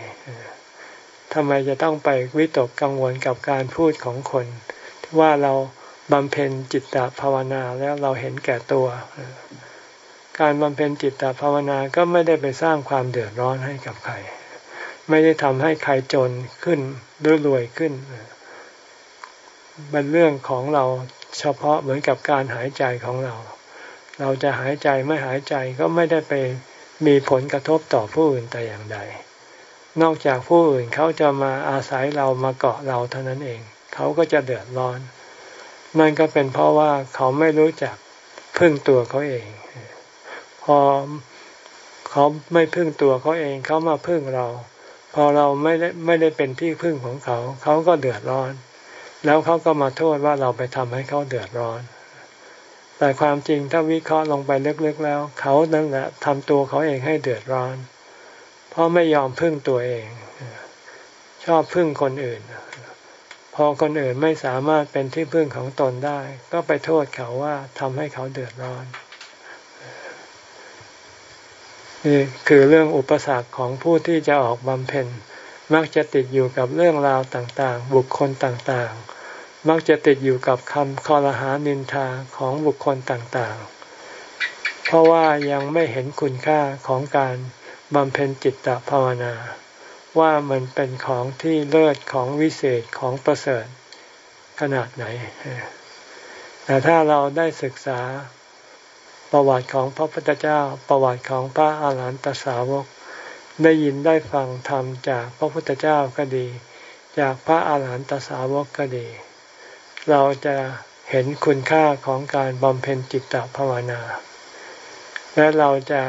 Speaker 1: ทำไมจะต้องไปวิตกกังวลกับการพูดของคน ว่าเราบำเพ็ญจิตตภาวนาแล้วเราเห็นแก่ตัว การบำเพ็ญจิตตภาวนาก็ไม่ได้ไปสร้างความเดือดร้อนให้กับใคร ไม่ได้ทำให้ใครจนขึ้นหรือรวยขึ้นเป็นเรื่องของเราเฉพาะเหมือนกับการหายใจของเรา เราจะหายใจไม่หายใจก็ไม่ได้ไปมีผลกระทบต่อผู้อื่นแต่อย่างใด นอกจากผู้อื่นเขาจะมาอาศัยเรามาเกาะเราเท่านั้นเอง เขาก็จะเดือดร้อน นั่นก็เป็นเพราะว่าเขาไม่รู้จักพึ่งตัวเขาเอง พอเขาไม่พึ่งตัวเขาเองเขามาพึ่งเรา พอเราไม่ได้ไม่ได้เป็นที่พึ่งของเขา เขาก็เดือดร้อน แล้วเขาก็มาโทษว่าเราไปทำให้เขาเดือดร้อน แต่ความจริงถ้าวิเคราะห์ลงไปลึกๆแล้ว เขานั่นแหละทำตัวเขาเองให้เดือดร้อน เพราะไม่ยอมพึ่งตัวเอง ชอบพึ่งคนอื่น พอคนอื่นไม่สามารถเป็นที่พึ่งของตนได้ ก็ไปโทษเขาว่าทำให้เขาเดือดร้อนนี่ คือเรื่องอุปสรรคของผู้ที่จะออกบำเพ็ญ มักจะติดอยู่กับเรื่องราวต่างๆ บุคคลต่างๆ มักจะติดอยู่กับคำคอรหานินทาของบุคคลต่างๆ เพราะว่ายังไม่เห็นคุณค่าของการบำเพ็ญจิตตภาวนา ว่ามันเป็นของที่เลิศของวิเศษของประเสริฐขนาดไหน แต่ถ้าเราได้ศึกษา ประวัติของพระพุทธเจ้า ประวัติของพระอาหารหันตสาวก ได้ยินได้ฟังธรรมจากพระพุทธเจ้าก็ดี จากพระอาหารหันตสาวกก็ดี เราจะเห็นคุณค่าของการบำเพ็ญจิตตภาวนา และเราจะ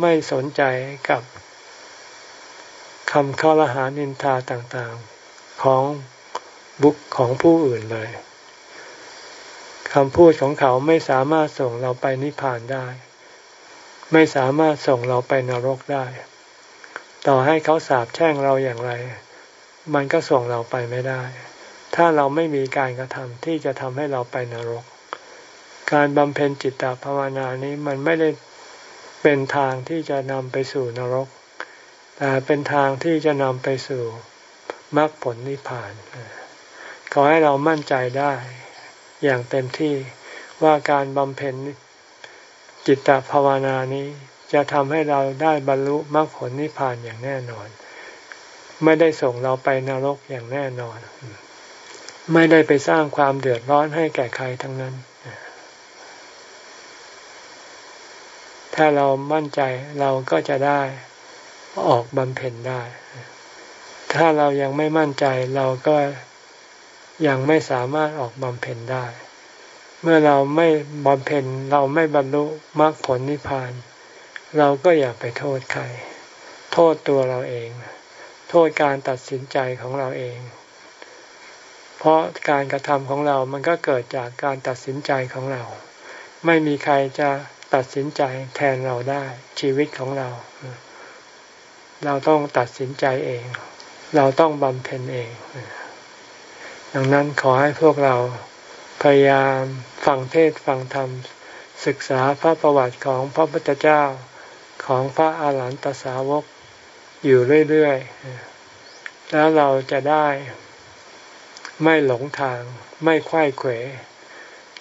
Speaker 1: ไม่สนใจกับคำข้อละหานินทาต่างๆของบุคของผู้อื่นเลย คำพูดของเขาไม่สามารถส่งเราไปนิพพานได้ ไม่สามารถส่งเราไปนรกได้ ต่อให้เขาสาบแช่งเราอย่างไร มันก็ส่งเราไปไม่ได้ ถ้าเราไม่มีการกระทำที่จะทำให้เราไปนรก การบำเพ็ญจิตตภาวนานี้มันไม่ได้เป็นทางที่จะนำไปสู่นรก แต่เป็นทางที่จะนำไปสู่มรรคผลนิพพาน ขอให้เรามั่นใจได้ อย่างเต็มที่ว่าการบำเพ็ญจิตตภาวนานี้จะทำให้เราได้บรรลุมรรคผลนิพพานอย่างแน่นอน ไม่ได้ส่งเราไปนรกอย่างแน่นอน ไม่ได้ไปสร้างความเดือดร้อนให้แก่ใครทั้งนั้น ถ้าเรามั่นใจเราก็จะได้ออกบำเพ็ญได้ ถ้าเรายังไม่มั่นใจเราก็ ยังไม่สามารถออกบำเพ็ญได้ เมื่อเราไม่บำเพ็ญเราไม่บรรลุมรรคผลนิพพาน เราก็อย่าไปโทษใคร โทษตัวเราเอง โทษการตัดสินใจของเราเอง เพราะการกระทำของเรามันก็เกิดจากการตัดสินใจของเรา ไม่มีใครจะตัดสินใจแทนเราได้ชีวิตของเรา เราต้องตัดสินใจเอง เราต้องบำเพ็ญเอง ดังนั้นขอให้พวกเราพยายามฟังเทศฟังธรรม ศึกษาพระประวัติของพระพุทธเจ้าของพระอาหารหันตสาวกอยู่เรื่อยๆ แล้วเราจะได้ไม่หลงทางไม่ควยเขว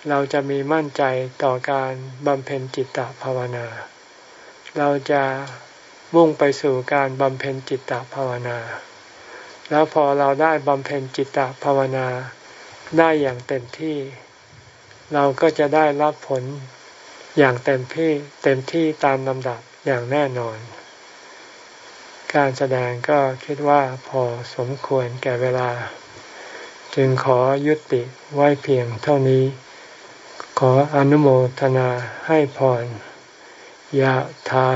Speaker 1: เราจะมีมั่นใจต่อการบำเพ็ญจิตตภาวนา เราจะมุ่งไปสู่การบำเพ็ญจิตตภาวนา แล้วพอเราได้บำเพ็ญจิตตภาวนาได้อย่างเต็มที่ เราก็จะได้รับผลอย่างเต็มที่เต็มที่ตามลำดับอย่างแน่นอน การแสดงก็คิดว่าพอสมควรแก่เวลา จึงขอยุติไว้เพียงเท่านี้ ขออนุโมทนาให้พร ยะถา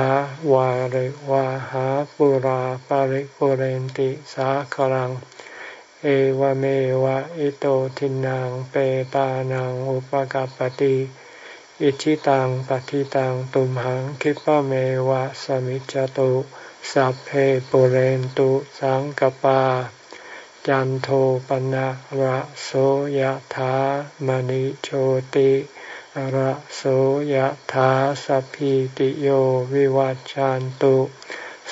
Speaker 1: วาริวาหาปุราปาริปุเรนติสาคลัง เอวเมวะอิโตทินังเปตานังอุปกัปติอิชิตังปฏิตังตุมหังคิปะเมวะสมิจจตุสัพเพปุเรนตุสังกปา จันโทปนะระโสยธามณิโชติ ระโสยธาสัพพิติโยวิวัจจันตุ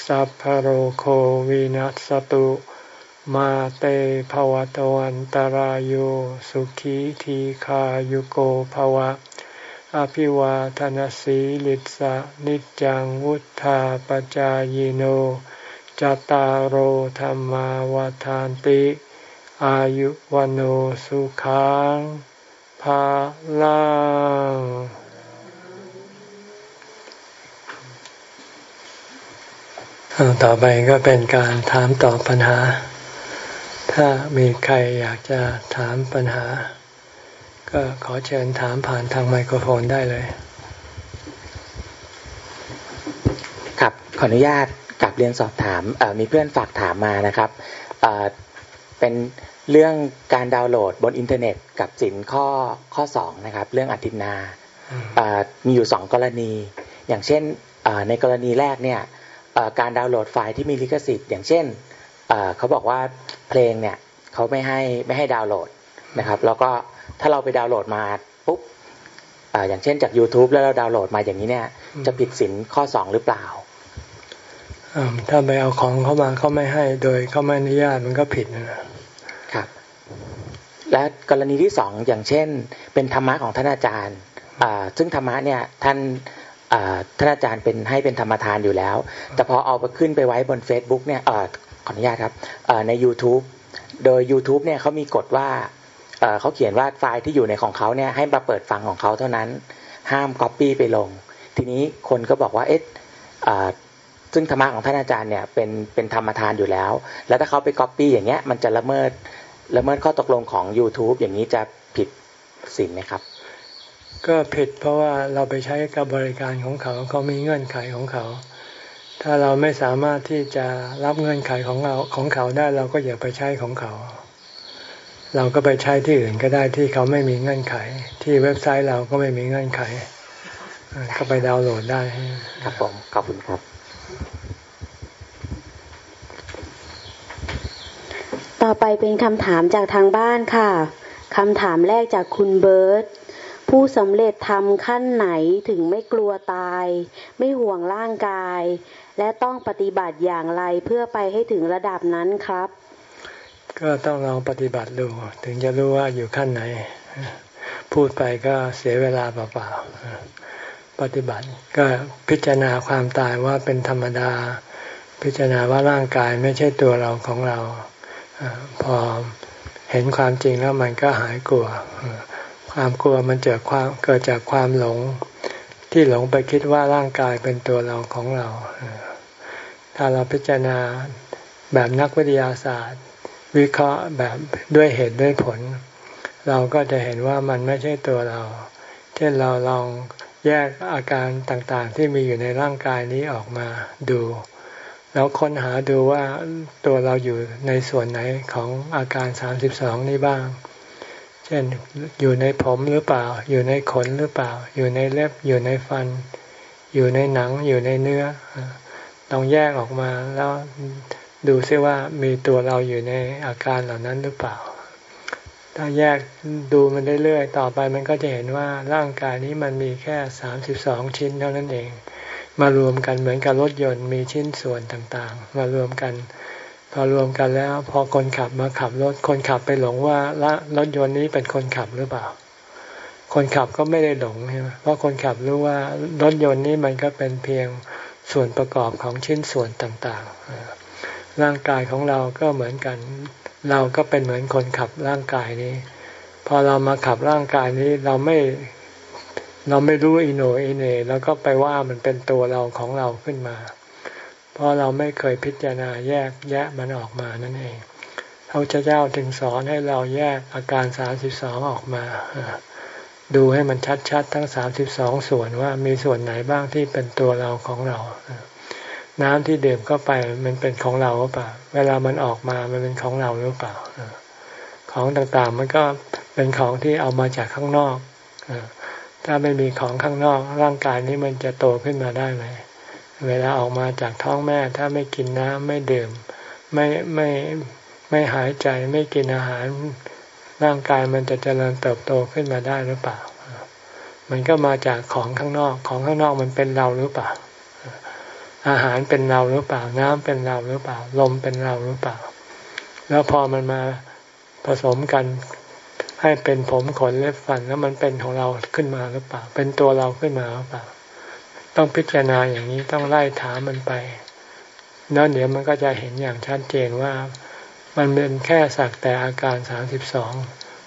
Speaker 1: สัพพโรโควินัสตุมาเตภวตวันตารโยสุขีทีขายุโกภวะ อภิวาทนสีลิสะนิจังวุธาปจายโนจตารโหธรรมาวาทานติ อายุวันโอสุขัง ภาลังต่อไปก็เป็นการถามตอบปัญหา ถ้ามีใครอยากจะถามปัญหา ก็ขอเชิญถามผ่านทางไมโครโฟนได้เลย
Speaker 2: ครับขออนุญาตกลับเรียนสอบถามมีเพื่อนฝากถามมานะครับเป็น เรื่องการดาวน์โหลดบนอินเทอร์เน็ต กับสินข้อข้อสองนะครับ เรื่องอธินามีอยู่สองกรณี อย่างเช่นในกรณีแรกเนี่ยการดาวน์โหลดไฟล์ที่มีลิขสิทธิ์ อย่างเช่นเขาบอกว่าเพลงเนี่ยเขาไม่ให้ไม่ให้ดาวน์โหลดนะครับ แล้วก็ถ้าเราไปดาวน์โหลดมาปุ๊บออย่างเช่นจาก YouTube แล้วเราดาวน์โหลดมาอย่างนี้เนี่ย จะผิดสินข้อสองหรือเปล่า
Speaker 1: ถ้าไปเอาของเข้ามาเขาไม่ให้โดยเขาไม่อนุญาตมันก็ผิดนะครับ
Speaker 2: และกรณีที่สองอย่างเช่น เป็นธรรมะของท่านอาจารย์ซึ่งธรรมะเนี่ยท่านท่านอาจารย์เป็นให้เป็นธรรมทานอยู่แล้ว แต่พอเอาไปขึ้นไปไว้บน Facebook เนี่ยขออนุญาตครับใน YouTube โดย YouTube เนี่ยเขามีกฎว่าเขาเขียนว่าไฟล์ที่อยู่ในของเขาเนี่ยให้มาเปิดฟังของเขาเท่านั้น ห้ามก๊อปปี้ไปลง ทีนี้คนก็บอกว่าเอ๊ะซึ่งธรรมะของท่านอาจารย์เนี่ยเป็นเป็นธรรมทานอยู่แล้ว แล้วถ้าเขาไปก๊อปปี้อย่างเงี้ยมันจะละเมิด ละเมิดข้อตกลงของ YouTube อย่างนี้จะผิดสินไหมครับ
Speaker 1: ก็ผิดเพราะว่าเราไปใช้กับบริการของเขาเขามีเงื่อนไขของเขา ถ้าเราไม่สามารถที่จะรับเงื่อนไขของเราของเขาได้เราก็อย่าไปใช้ของเขา เราก็ไปใช้ที่อื่นก็ได้ที่เขาไม่มีเงื่อนไข ที่เว็บไซต์เราก็ไม่มีเงื่อนไข ก็ไปดาวน์โหลดได้
Speaker 2: ครับผมขอบคุณครับ
Speaker 3: ต่อไปเป็นคำถามจากทางบ้านค่ะ คำถามแรกจากคุณเบิร์ตผู้สำเร็จทำขั้นไหนถึงไม่กลัวตาย ไม่ห่วงร่างกาย และต้องปฏิบัติอย่างไรเพื่อไปให้ถึงระดับนั้นครับ
Speaker 1: ก็ต้องลองปฏิบัติดูถึงจะรู้ว่าอยู่ขั้นไหน พูดไปก็เสียเวลาเปล่าๆปฏิบัติก็พิจารณาความตายว่าเป็นธรรมดา พิจารณาว่าร่างกายไม่ใช่ตัวเราของเรา พอเห็นความจริงแล้วมันก็หายกลัว ความกลัวมันเกิดความเกิดจากความหลง ที่หลงไปคิดว่าร่างกายเป็นตัวเราของเรา ถ้าเราพิจารณาแบบนักวิทยาศาสตร์ วิเคราะห์แบบด้วยเหตุด้วยผล เราก็จะเห็นว่ามันไม่ใช่ตัวเรา เช่นเราลองแยกอาการต่างๆ ที่มีอยู่ในร่างกายนี้ออกมาดู แล้วค้นหาดูว่าตัวเราอยู่ในส่วนไหนของอาการสามสิบสองนี้บ้าง เช่นอยู่ในผมหรือเปล่า อยู่ในขนหรือเปล่า อยู่ในเล็บ อยู่ในฟัน อยู่ในหนัง อยู่ในเนื้อ ต้องแยกออกมาแล้วดูซิว่ามีตัวเราอยู่ในอาการเหล่านั้นหรือเปล่า ถ้าแยกดูมันเรื่อยๆต่อไปมันก็จะเห็นว่าร่างกายนี้มันมีแค่สามสิบสองชิ้นเท่านั้นเอง มารวมกันเหมือนกับรถยนต์มีชิ้นส่วนต่างๆ มารวมกัน พอรวมกันแล้ว พอคนขับมาขับรถคนขับไปหลงว่าละรถยนต์นี้เป็นคนขับหรือเปล่า คนขับก็ไม่ได้หลงใช่ไหมเพราะคนขับรู้ว่ารถยนต์นี้มันก็เป็นเพียงส่วนประกอบของชิ้นส่วนต่างๆ ร่างกายของเราก็เหมือนกัน เราก็เป็นเหมือนคนขับร่างกายนี้ พอเรามาขับร่างกายนี้เราไม่ เราไม่รู้อิโนอิเนเราก็ไปว่ามันเป็นตัวเราของเราขึ้นมา เพราะเราไม่เคยพิจารณาแยกแยะมันออกมานั่นเองพระเจ้าถึงสอนให้เราแยกอาการสามสิบสองออกมา ดูให้มันชัดๆ ทั้งสามสิบสองส่วนว่ามีส่วนไหนบ้างที่เป็นตัวเราของเรา น้ำที่ดื่มเข้าไปมันเป็นของเราหรือเปล่า เวลามันออกมามันเป็นของเราหรือเปล่า ของต่างๆมันก็เป็นของที่เอามาจากข้างนอก ถ้าไม่มีของข้างนอกร่างกายนี้มันจะโตขึ้นมาได้ไหมเวลาออกมาจากท้องแม่ ถ้าไม่กินน้ำไม่ดื่ม ไม่ไม่ไม่หายใจไม่กินอาหาร ร่างกายมันจะเจริญเติบโตขึ้นมาได้หรือเปล่า มันก็มาจากของข้างนอกของข้างนอกมันเป็นเราหรือเปล่า อาหารเป็นเราหรือเปล่า น้ำเป็นเราหรือเปล่า ลมเป็นเราหรือเปล่า แล้วพอมันมาผสมกัน ให้เป็นผมขนเล็บฟันแล้วมันเป็นของเราขึ้นมาหรือเปล่า เป็นตัวเราขึ้นมาหรือเปล่า ต้องพิจารณาอย่างนี้ต้องไล่ถามมันไปแล้วเดี๋ยวมันก็จะเห็นอย่างชัดเจนว่ามันเป็นแค่สักแต่อาการสามสิบสอง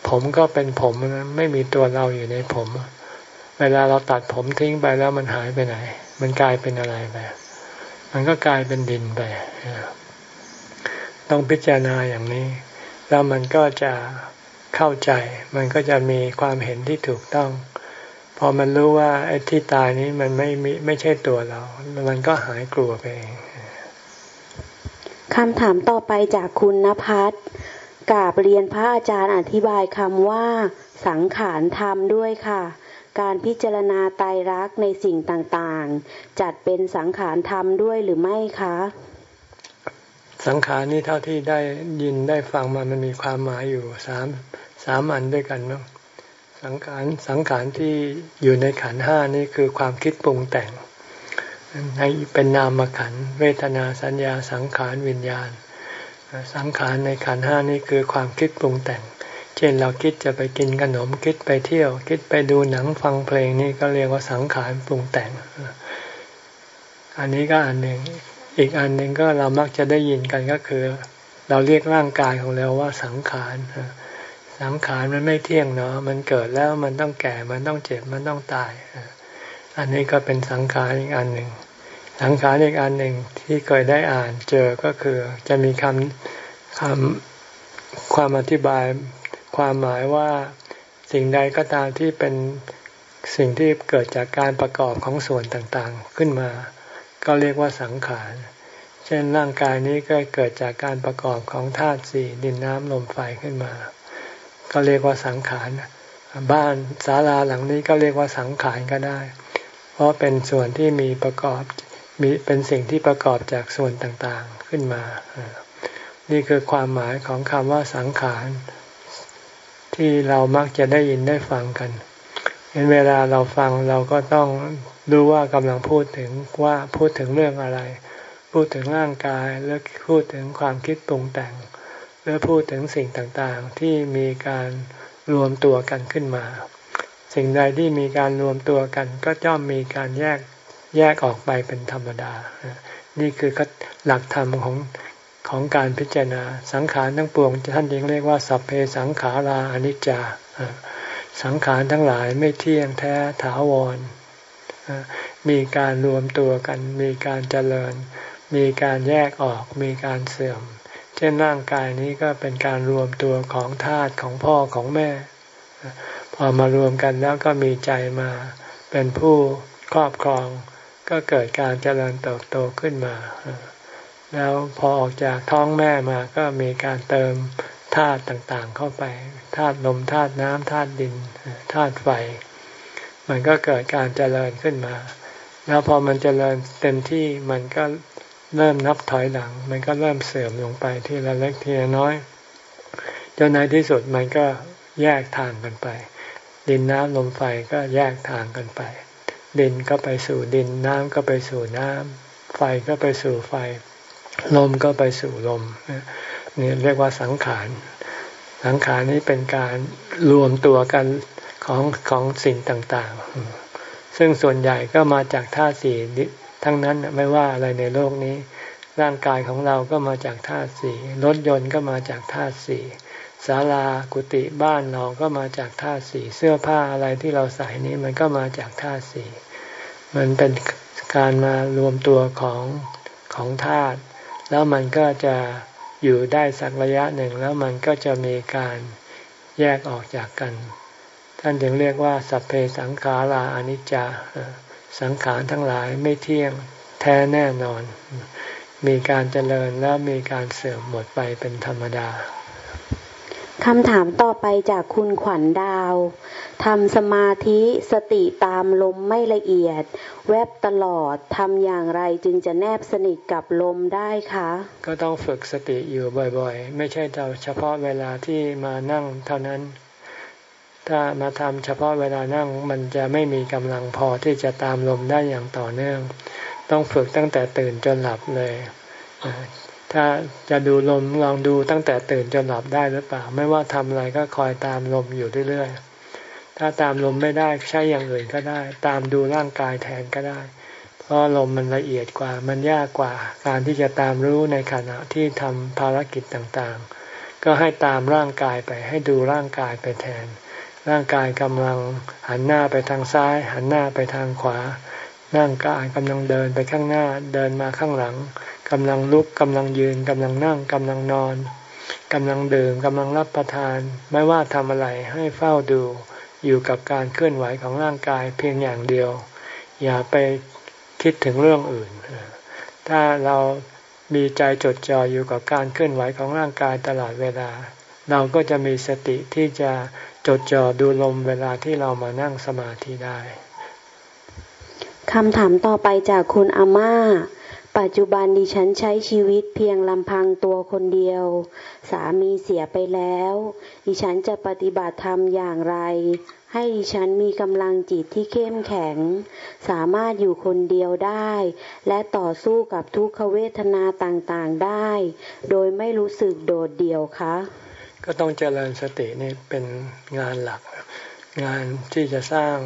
Speaker 1: ผมก็เป็นผมนะไม่มีตัวเราอยู่ในผม เวลาเราตัดผมทิ้งไปแล้วมันหายไปไหน มันกลายเป็นอะไรไปมันก็กลายเป็นดินไปต้องพิจารณาอย่างนี้ แล้วมันก็จะ เข้าใจ มันก็จะมีความเห็นที่ถูกต้อง พอมันรู้ว่าไอ้ที่ตายนี้มันไม่ไม่ใช่ตัวเรา มันก็หายกลัวไปเอง
Speaker 3: คำถามต่อไปจากคุณนภัสกาบเรียนพระอาจารย์อธิบายคำว่า สังขารธรรมด้วยค่ะ การพิจารณาไตรลักในสิ่งต่างๆ จัดเป็นสังขารธรรมด้วยหรือไม่คะ
Speaker 1: สังขารนี่เท่าที่ได้ยินได้ฟังมามันมีความหมายอยู่สามสามอันด้วยกันเนาะสังขารสังขารที่อยู่ในขันห้านี่คือความคิดปรุงแต่งให้เป็นนามขันเวทนาสัญญาสังขารวิญญาณ สังขารในขันห้านี่คือความคิดปรุงแต่ง เช่นเราคิดจะไปกินขนมคิดไปเที่ยว คิดไปดูหนังฟังเพลงนี่ก็เรียกว่าสังขารปรุงแต่ง อันนี้ก็อันหนึ่ง อีกอันหนึ่งก็เรามักจะได้ยินกันก็คือ เราเรียกร่างกายของเราว่าสังขารสังขารมันไม่เที่ยงเนาะมันเกิดแล้วมันต้องแก่มันต้องเจ็บมันต้องตาย อันนี้ก็เป็นสังขารอีกอันหนึ่งสังขารอีกอันหนึ่งที่เคยได้อ่านเจอก็คือจะมีคำคำความอธิบายความหมายว่าสิ่งใดก็ตามที่เป็นสิ่งที่เกิดจากการประกอบของส่วนต่างๆขึ้นมา ก็เรียกว่าสังขาร เช่นร่างกายนี้ก็เกิดจากการประกอบของธาตุสี่ดินน้ำลมไฟขึ้นมา ก็เรียกว่าสังขารบ้านศาลาหลังนี้ก็เรียกว่าสังขารก็ได้ เพราะเป็นส่วนที่มีประกอบมีเป็นสิ่งที่ประกอบจากส่วนต่างๆขึ้นมา นี่คือความหมายของคำว่าสังขาร ที่เรามักจะได้ยินได้ฟังกันเห็นเวลาเราฟังเราก็ต้อง รู้ว่ากำลังพูดถึงว่าพูดถึงเรื่องอะไร พูดถึงร่างกายหรือพูดถึงความคิดปรุงแต่งหรือพูดถึงสิ่งต่างๆ ที่มีการรวมตัวกันขึ้นมา สิ่งใดที่มีการรวมตัวกัน ก็ย่อมมีการแยกแยกออกไปเป็นธรรมดา นี่คือหลักธรรมของของการพิจารณาสังขารทั้งปวงท่านยังเรียกว่าสัพเพสังขาราอนิจจา สังขารทั้งหลายไม่เที่ยงแท้ถาวร มีการรวมตัวกัน มีการเจริญ มีการแยกออก มีการเสื่อม เช่นร่างกายนี้ก็เป็นการรวมตัวของธาตุของพ่อของแม่ พอมารวมกันแล้วก็มีใจมาเป็นผู้ครอบครอง ก็เกิดการเจริญเติบโตขึ้นมา แล้วพอออกจากท้องแม่มาก็มีการเติมธาตุต่างๆเข้าไปธาตุลมธาตุน้ำธาตุดินธาตุไฟ มันก็เกิดการเจริญขึ้นมา แล้วพอมันเจริญเต็มที่มันก็เริ่มนับถอยหลัง มันก็เริ่มเสื่อมลงไปทีละเล็กทีละน้อย จนในที่สุดมันก็แยกทางกันไป ดินน้ำลมไฟก็แยกทางกันไป ดินก็ไปสู่ดินน้ำก็ไปสู่น้ำไฟก็ไปสู่ไฟ ลมก็ไปสู่ลมนี่เรียกว่าสังขารสังขารนี้เป็นการรวมตัวกัน ของของสิ่งต่างๆ ซึ่งส่วนใหญ่ก็มาจากธาตุสี่ทั้งนั้นไม่ว่าอะไรในโลกนี้ ร่างกายของเราก็มาจากธาตุสี่รถยนต์ก็มาจากธาตุสี่ศาลากุฏิบ้านเราก็มาจากธาตุสี่เสื้อผ้าอะไรที่เราใส่นี้มันก็มาจากธาตุสี่มันเป็นการมารวมตัวของของธาตุแล้วมันก็จะอยู่ได้สักระยะหนึ่งแล้วมันก็จะมีการแยกออกจากกัน ท่านจึงเรียกว่าสัพเพสังขาราอนิจจาสังขารทั้งหลายไม่เที่ยงแท้แน่นอน มีการเจริญแล้วมีการเสื่อมหมดไปเป็นธรรมดา
Speaker 3: คำถามต่อไปจากคุณขวัญดาวทำสมาธิสติตามลมไม่ละเอียด แวบตลอดทำอย่างไรจึงจะแนบสนิทกับลมได้คะ
Speaker 1: ก็ต้องฝึกสติอยู่บ่อยๆ ไม่ใช่แต่เฉพาะเวลาที่มานั่งเท่านั้น ถ้ามาทำเฉพาะเวลานั่งมันจะไม่มีกำลังพอที่จะตามลมได้อย่างต่อเนื่อง ต้องฝึกตั้งแต่ตื่นจนหลับเลย ถ้าจะดูลมลองดูตั้งแต่ตื่นจนหลับได้หรือเปล่า ไม่ว่าทำอะไรก็คอยตามลมอยู่เรื่อยๆ ถ้าตามลมไม่ได้ใช้อย่างอื่นก็ได้ ตามดูร่างกายแทนก็ได้ เพราะลมมันละเอียดกว่ามันยากกว่า การที่จะตามรู้ในขณะที่ทำภารกิจต่างๆ ก็ให้ตามร่างกายไปให้ดูร่างกายไปแทน ร่างกายกำลังหันหน้าไปทางซ้าย หันหน้าไปทางขวา ร่างกายกำลังเดินไปข้างหน้า เดินมาข้างหลังกำลังลุกกำลังยืนกำลังนั่งกำลังนอนกำลังดื่มกำลังรับประทาน ไม่ว่าทำอะไรให้เฝ้าดู อยู่กับการเคลื่อนไหวของร่างกายเพียงอย่างเดียว อย่าไปคิดถึงเรื่องอื่น ถ้าเรามีใจจดจ่ออยู่กับการเคลื่อนไหวของร่างกายตลอดเวลา เราก็จะมีสติที่จะ จดจ่อดูลมเวลาที่เรามานั่งสมาธิได้
Speaker 3: คำถามต่อไปจากคุณอาม่า ปัจจุบันดิฉันใช้ชีวิตเพียงลำพังตัวคนเดียว สามีเสียไปแล้ว ดิฉันจะปฏิบัติธรรมอย่างไร ให้ดิฉันมีกำลังจิตที่เข้มแข็ง สามารถอยู่คนเดียวได้ และต่อสู้กับทุกขเวทนาต่างๆได้ โดยไม่รู้สึกโดดเดี่ยวคะ
Speaker 1: ก็ต้องเจริญสตินี่เป็นงานหลัก งานที่จะสร้าง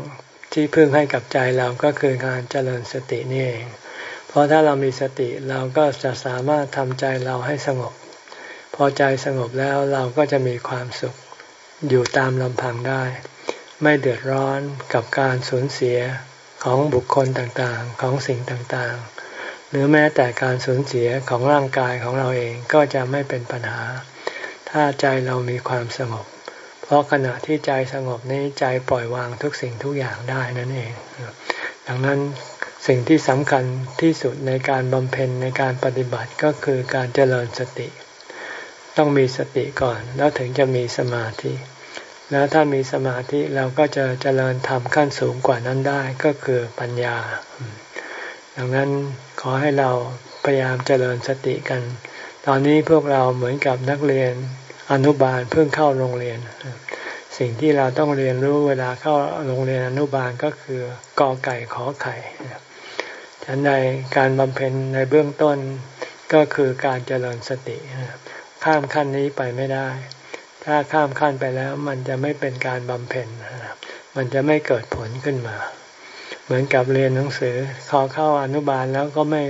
Speaker 1: ที่พึ่งให้กับใจเราก็คืองานเจริญสตินี่เอง เพราะถ้าเรามีสติเราก็จะสามารถทำใจเราให้สงบ พอใจสงบแล้วเราก็จะมีความสุขอยู่ตามลำพังได้ ไม่เดือดร้อนกับการสูญเสียของบุคคลต่างๆ ของสิ่งต่างๆ หรือแม้แต่การสูญเสียของร่างกายของเราเองก็จะไม่เป็นปัญหา ถ้าใจเรามีความสงบ เพราะขณะที่ใจสงบนี้ใจปล่อยวางทุกสิ่งทุกอย่างได้นั่นเอง ดังนั้นสิ่งที่สำคัญที่สุดในการบำเพ็ญในการปฏิบัติก็คือการเจริญสติ ต้องมีสติก่อน แล้วถึงจะมีสมาธิ แล้วถ้ามีสมาธิเราก็จะเจริญธรรมขั้นสูงกว่านั้นได้ก็คือปัญญา ดังนั้นขอให้เราพยายามเจริญสติกัน ตอนนี้พวกเราเหมือนกับนักเรียนอนุบาลเพิ่งเข้าโรงเรียน สิ่งที่เราต้องเรียนรู้เวลาเข้าโรงเรียนอนุบาลก็คือกอไก่ขอไข่ฉันในการบำเพ็ญในเบื้องต้นก็คือการเจริญสติ ข้ามขั้นนี้ไปไม่ได้ ถ้าข้ามขั้นไปแล้วมันจะไม่เป็นการบำเพ็ญมันจะไม่เกิดผลขึ้นมา เหมือนกับเรียนหนังสือขอเข้าอนุบาลแล้วก็ไม่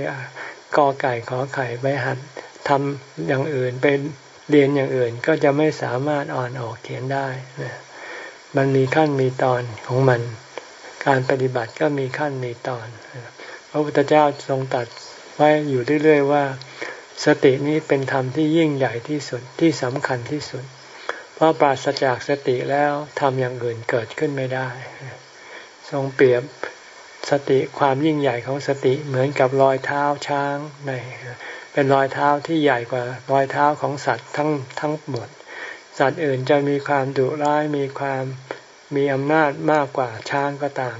Speaker 1: กอไก่ขอไข่ไปหัด ทำอย่างอื่นเป็นเรียนอย่างอื่นก็จะไม่สามารถอ่านออกเขียนได้มันมีขั้นมีตอนของมัน การปฏิบัติก็มีขั้นมีตอน พระพุทธเจ้าทรงตัดไว้อยู่เรื่อยๆว่า สตินี้เป็นธรรมที่ยิ่งใหญ่ที่สุดที่สำคัญที่สุด เพราะปราศจากสติแล้วทำอย่างอื่นเกิดขึ้นไม่ได้ ทรงเปรียบสติความยิ่งใหญ่ของสติเหมือนกับรอยเท้าช้างใน เป็นรอยเท้าที่ใหญ่กว่ารอยเท้าของสัตว์ทั้งทั้งหมด สัตว์อื่นจะมีความดุร้ายมีความมีอำนาจมากกว่าช้างก็ตาม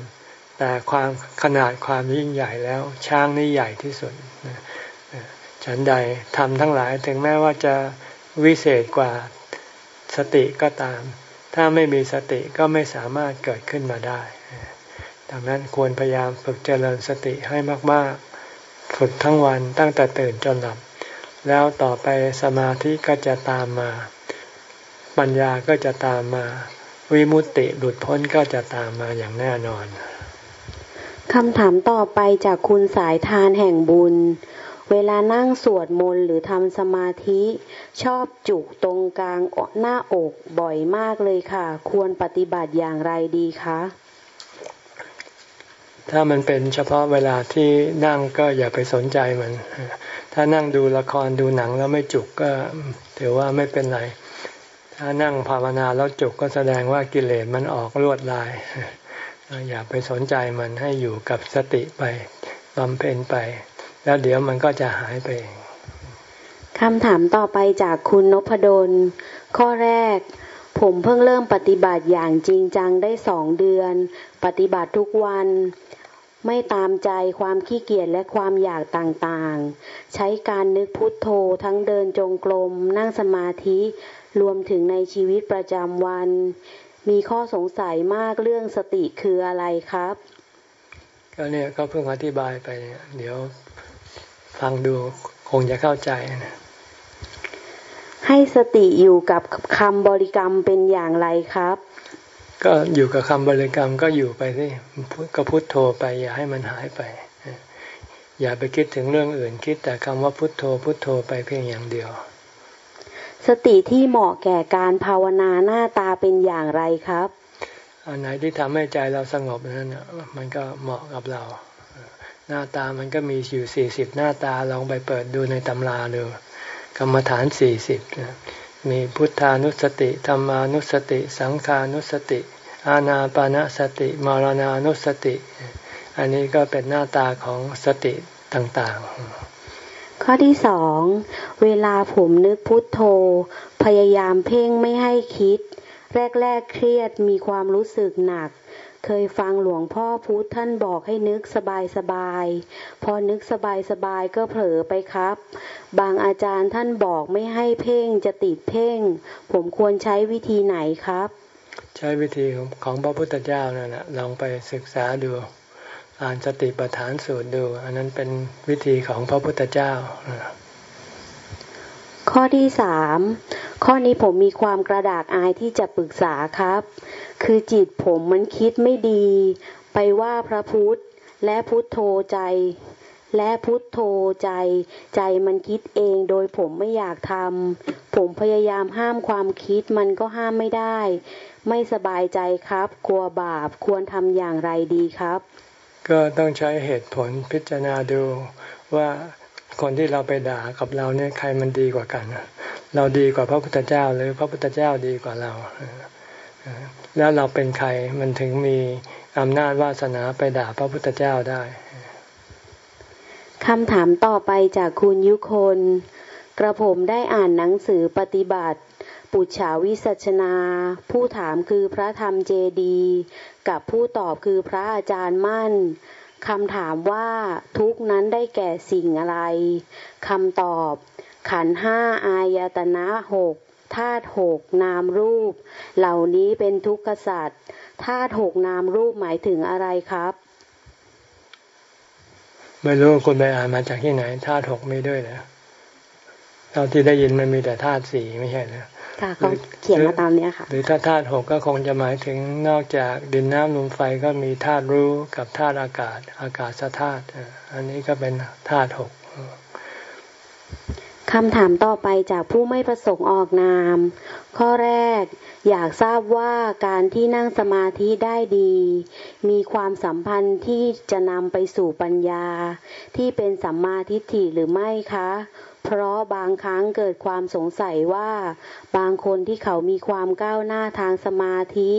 Speaker 1: แต่ความขนาดความยิ่งใหญ่แล้ว ช้างนี่ใหญ่ที่สุดฉันใดทำทั้งหลายถึงแม้ว่าจะวิเศษกว่าสติก็ตาม ถ้าไม่มีสติก็ไม่สามารถเกิดขึ้นมาได้ ดังนั้นควรพยายามฝึกเจริญสติให้มาก ๆ ฝึกทั้งวันตั้งแต่ตื่นจนหลับ แล้วต่อไปสมาธิก็จะตามมา ปัญญาก็จะตามมา วิมุตติหลุดพ้นก็จะตามมาอย่างแน่นอน
Speaker 3: คำถามต่อไปจากคุณสายทานแห่งบุญ เวลานั่งสวดมนต์หรือทำสมาธิ ชอบจุกตรงกลางหน้าอกบ่อยมากเลยค่ะ ควรปฏิบัติอย่างไรดีคะ
Speaker 1: ถ้ามันเป็นเฉพาะเวลาที่นั่งก็อย่าไปสนใจมัน ถ้านั่งดูละครดูหนังแล้วไม่จุกก็ถือว่าไม่เป็นไร ถ้านั่งภาวนาแล้วจุกก็แสดงว่ากิเลสมันออกลวดลาย อย่าไปสนใจมันให้อยู่กับสติไปบำเพ็ญไป แล้วเดี๋ยวมันก็จะหายไปเอง
Speaker 3: คำถามต่อไปจากคุณนพดล ข้อแรก ผมเพิ่งเริ่มปฏิบัติอย่างจริงจังได้สองเดือน ปฏิบัติทุกวัน ไม่ตามใจความขี้เกียจและความอยากต่างๆ ใช้การนึกพุทโธทั้งเดินจงกรมนั่งสมาธิรวมถึงในชีวิตประจำวัน มีข้อสงสัยมากเรื่องสติคืออะไรครับ
Speaker 1: ก็เนี่ยก็เพิ่งอธิบายไปเนี่ยเดี๋ยวฟังดูคงจะเข้าใจนะ
Speaker 3: ให้สติอยู่กับคำบริกรรมเป็นอย่างไรครับ
Speaker 1: ก็อยู่กับคำบริกรรมก็อยู่ไปสิก็พุทโธไป อย่าให้มันหายไป อย่าไปคิดถึงเรื่องอื่น คิดแต่คำว่าพุทโธ พุทโธไปเพียงอย่างเดียว
Speaker 3: สติที่เหมาะแก่การภาวนาหน้าตาเป็นอย่างไรครับ
Speaker 1: อันไหนที่ทำให้ใจเราสงบนั้นมันก็เหมาะกับเรา หน้าตามันก็มีอยู่สี่สิบหน้าตาลองไปเปิดดูในตำราดูกรรมฐานสี่สิบ มีพุทธานุสติธรรมานุสติ สังขานุสติ อาณาปานาสติ มรณานุสติ อันนี้ก็เป็นหน้าตาของสติต่างๆ
Speaker 3: ข้อที่สองเวลาผมนึกพุทโธ พยายามเพ่งไม่ให้คิด แรกๆเครียดมีความรู้สึกหนัก เคยฟังหลวงพ่อพุทธท่านบอกให้นึกสบายๆพอนึกสบายๆก็เผลอไปครับ บางอาจารย์ท่านบอกไม่ให้เพ่งจะติดเพ่ง ผมควรใช้วิธีไหนครับ
Speaker 1: ใช้วิธีของพระพุทธเจ้านั่นแหละลองไปศึกษาดูอ่านสติปัฏฐานสูตรดู อันนั้นเป็นวิธีของพระพุทธเจ้า
Speaker 3: ข้อที่สามข้อนี้ผมมีความกระดากอายที่จะปรึกษาครับ คือจิตผมมันคิดไม่ดี ไปว่าพระพุทธ และพุทโธใจ และพุทโธใจ ใจมันคิดเองโดยผมไม่อยากทำผมพยายามห้ามความคิดมันก็ห้ามไม่ได้ ไม่สบายใจครับกลัวบาปควรทำอย่างไรดีครับ
Speaker 1: ก็ต้องใช้เหตุผลพิจารณาดูว่าคนที่เราไปด่ากับเราเนี่ยใครมันดีกว่ากัน เราดีกว่าพระพุทธเจ้าหรือพระพุทธเจ้าดีกว่าเรา แล้วเราเป็นใครมันถึงมีอำนาจวาสนาไปด่าพระพุทธเจ้าได้
Speaker 3: คำถามต่อไปจากคุณยุคน กระผมได้อ่านหนังสือปฏิบัติ ปุจฉาวิสัชนา ผู้ถามคือพระธรรมเจดี กับผู้ตอบคือพระอาจารย์มั่นคำถามว่าทุกนั้นได้แก่สิ่งอะไรคำตอบ ขันห้าอายตนะหก ธาตุหกนามรูป เหล่านี้เป็นทุกขสัตว์ธาตุหกนามรูปหมายถึงอะไรครับ
Speaker 1: ไม่รู้คุณไปอ่านมาจากที่ไหนธาตุหกไม่ด้วยนะเราที่ได้ยินมันมีแต่ธาตุสี่ไม่ใช่เหรอ
Speaker 3: ค่ะเขาเขียนมาตามนี้ค่ะ
Speaker 1: หรือถ้าธาตุหกก็คงจะหมายถึงนอกจากดินน้ำลมไฟก็มีธาตุรู้กับธาตุอากาศ อากาศธาตุอันนี้ก็เป็นธาตุหก
Speaker 3: คำถามต่อไปจากผู้ไม่ประสงค์ออกนาม ข้อแรก อยากทราบว่าการที่นั่งสมาธิได้ดี มีความสัมพันธ์ที่จะนำไปสู่ปัญญา ที่เป็นสัมมาทิฏฐิหรือไม่คะ เพราะบางครั้งเกิดความสงสัยว่า บางคนที่เขามีความก้าวหน้าทางสมาธิ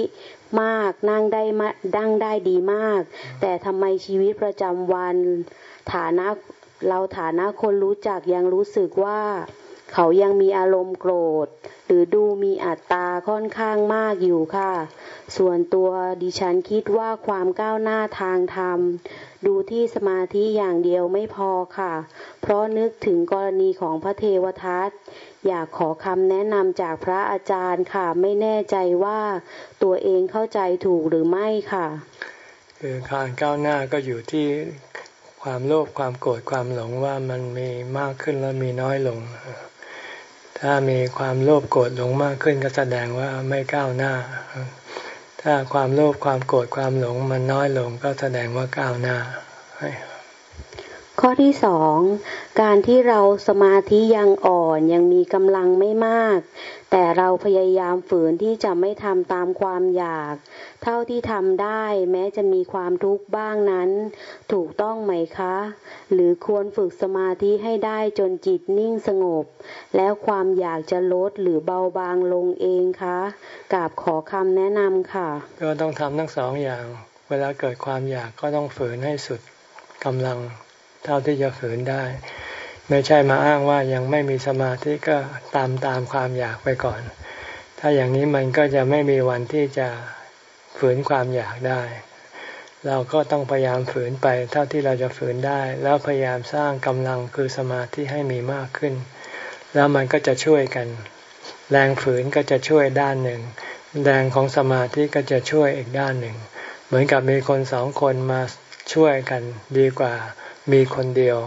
Speaker 3: มากนั่งได้ดั้งได้ดีมาก แต่ทำไมชีวิตประจำวัน ฐานะ เราฐานะคนรู้จักยังรู้สึกว่า เขายังมีอารมณ์โกรธ หรือดูมีอัตตาค่อนข้างมากอยู่ค่ะ ส่วนตัวดิฉันคิดว่าความก้าวหน้าทางธรรม ดูที่สมาธิอย่างเดียวไม่พอค่ะ เพราะนึกถึงกรณีของพระเทวทัตอยากขอคำแนะนำจากพระอาจารย์ค่ะ ไม่แน่ใจว่าตัวเองเข้าใจถูกหรือไม่ค่ะ
Speaker 1: คือการก้าวหน้าก็อยู่ที่ ความโลภความโกรธความหลงว่ามันมีมากขึ้นแล้วมีน้อยลง ถ้ามีความโลภโกรธหลงมากขึ้นก็แสดงว่าไม่ก้าวหน้า ถ้าความโลภความโกรธความหลงมันน้อยลงก็แสดงว่าก้าวหน้า
Speaker 3: ข้อที่สองการที่เราสมาธิยังอ่อนยังมีกำลังไม่มาก แต่เราพยายามฝืนที่จะไม่ทำตามความอยาก เท่าที่ทำได้แม้จะมีความทุกข์บ้างนั้น ถูกต้องไหมคะ หรือควรฝึกสมาธิให้ได้จนจิตนิ่งสงบ แล้วความอยากจะลดหรือเบาบางลงเองคะกราบขอคำแนะนำค่ะ
Speaker 1: ก็ต้องทำทั้งสองอย่าง เวลาเกิดความอยากก็ต้องฝืนให้สุดกำลัง เท่าที่จะฝืนได้ ไม่ใช่มาอ้างว่ายังไม่มีสมาธิก็ตามตามความอยากไปก่อน ถ้าอย่างนี้มันก็จะไม่มีวันที่จะฝืนความอยากได้ เราก็ต้องพยายามฝืนไป เท่าที่เราจะฝืนได้ แล้วพยายามสร้างกำลังคือสมาธิให้มีมากขึ้น แล้วมันก็จะช่วยกัน แรงฝืนก็จะช่วยด้านหนึ่ง แรงของสมาธิก็จะช่วยอีกด้านหนึ่ง เหมือนกับมีคนสองคนมาช่วยกันดีกว่า มีคนเดียว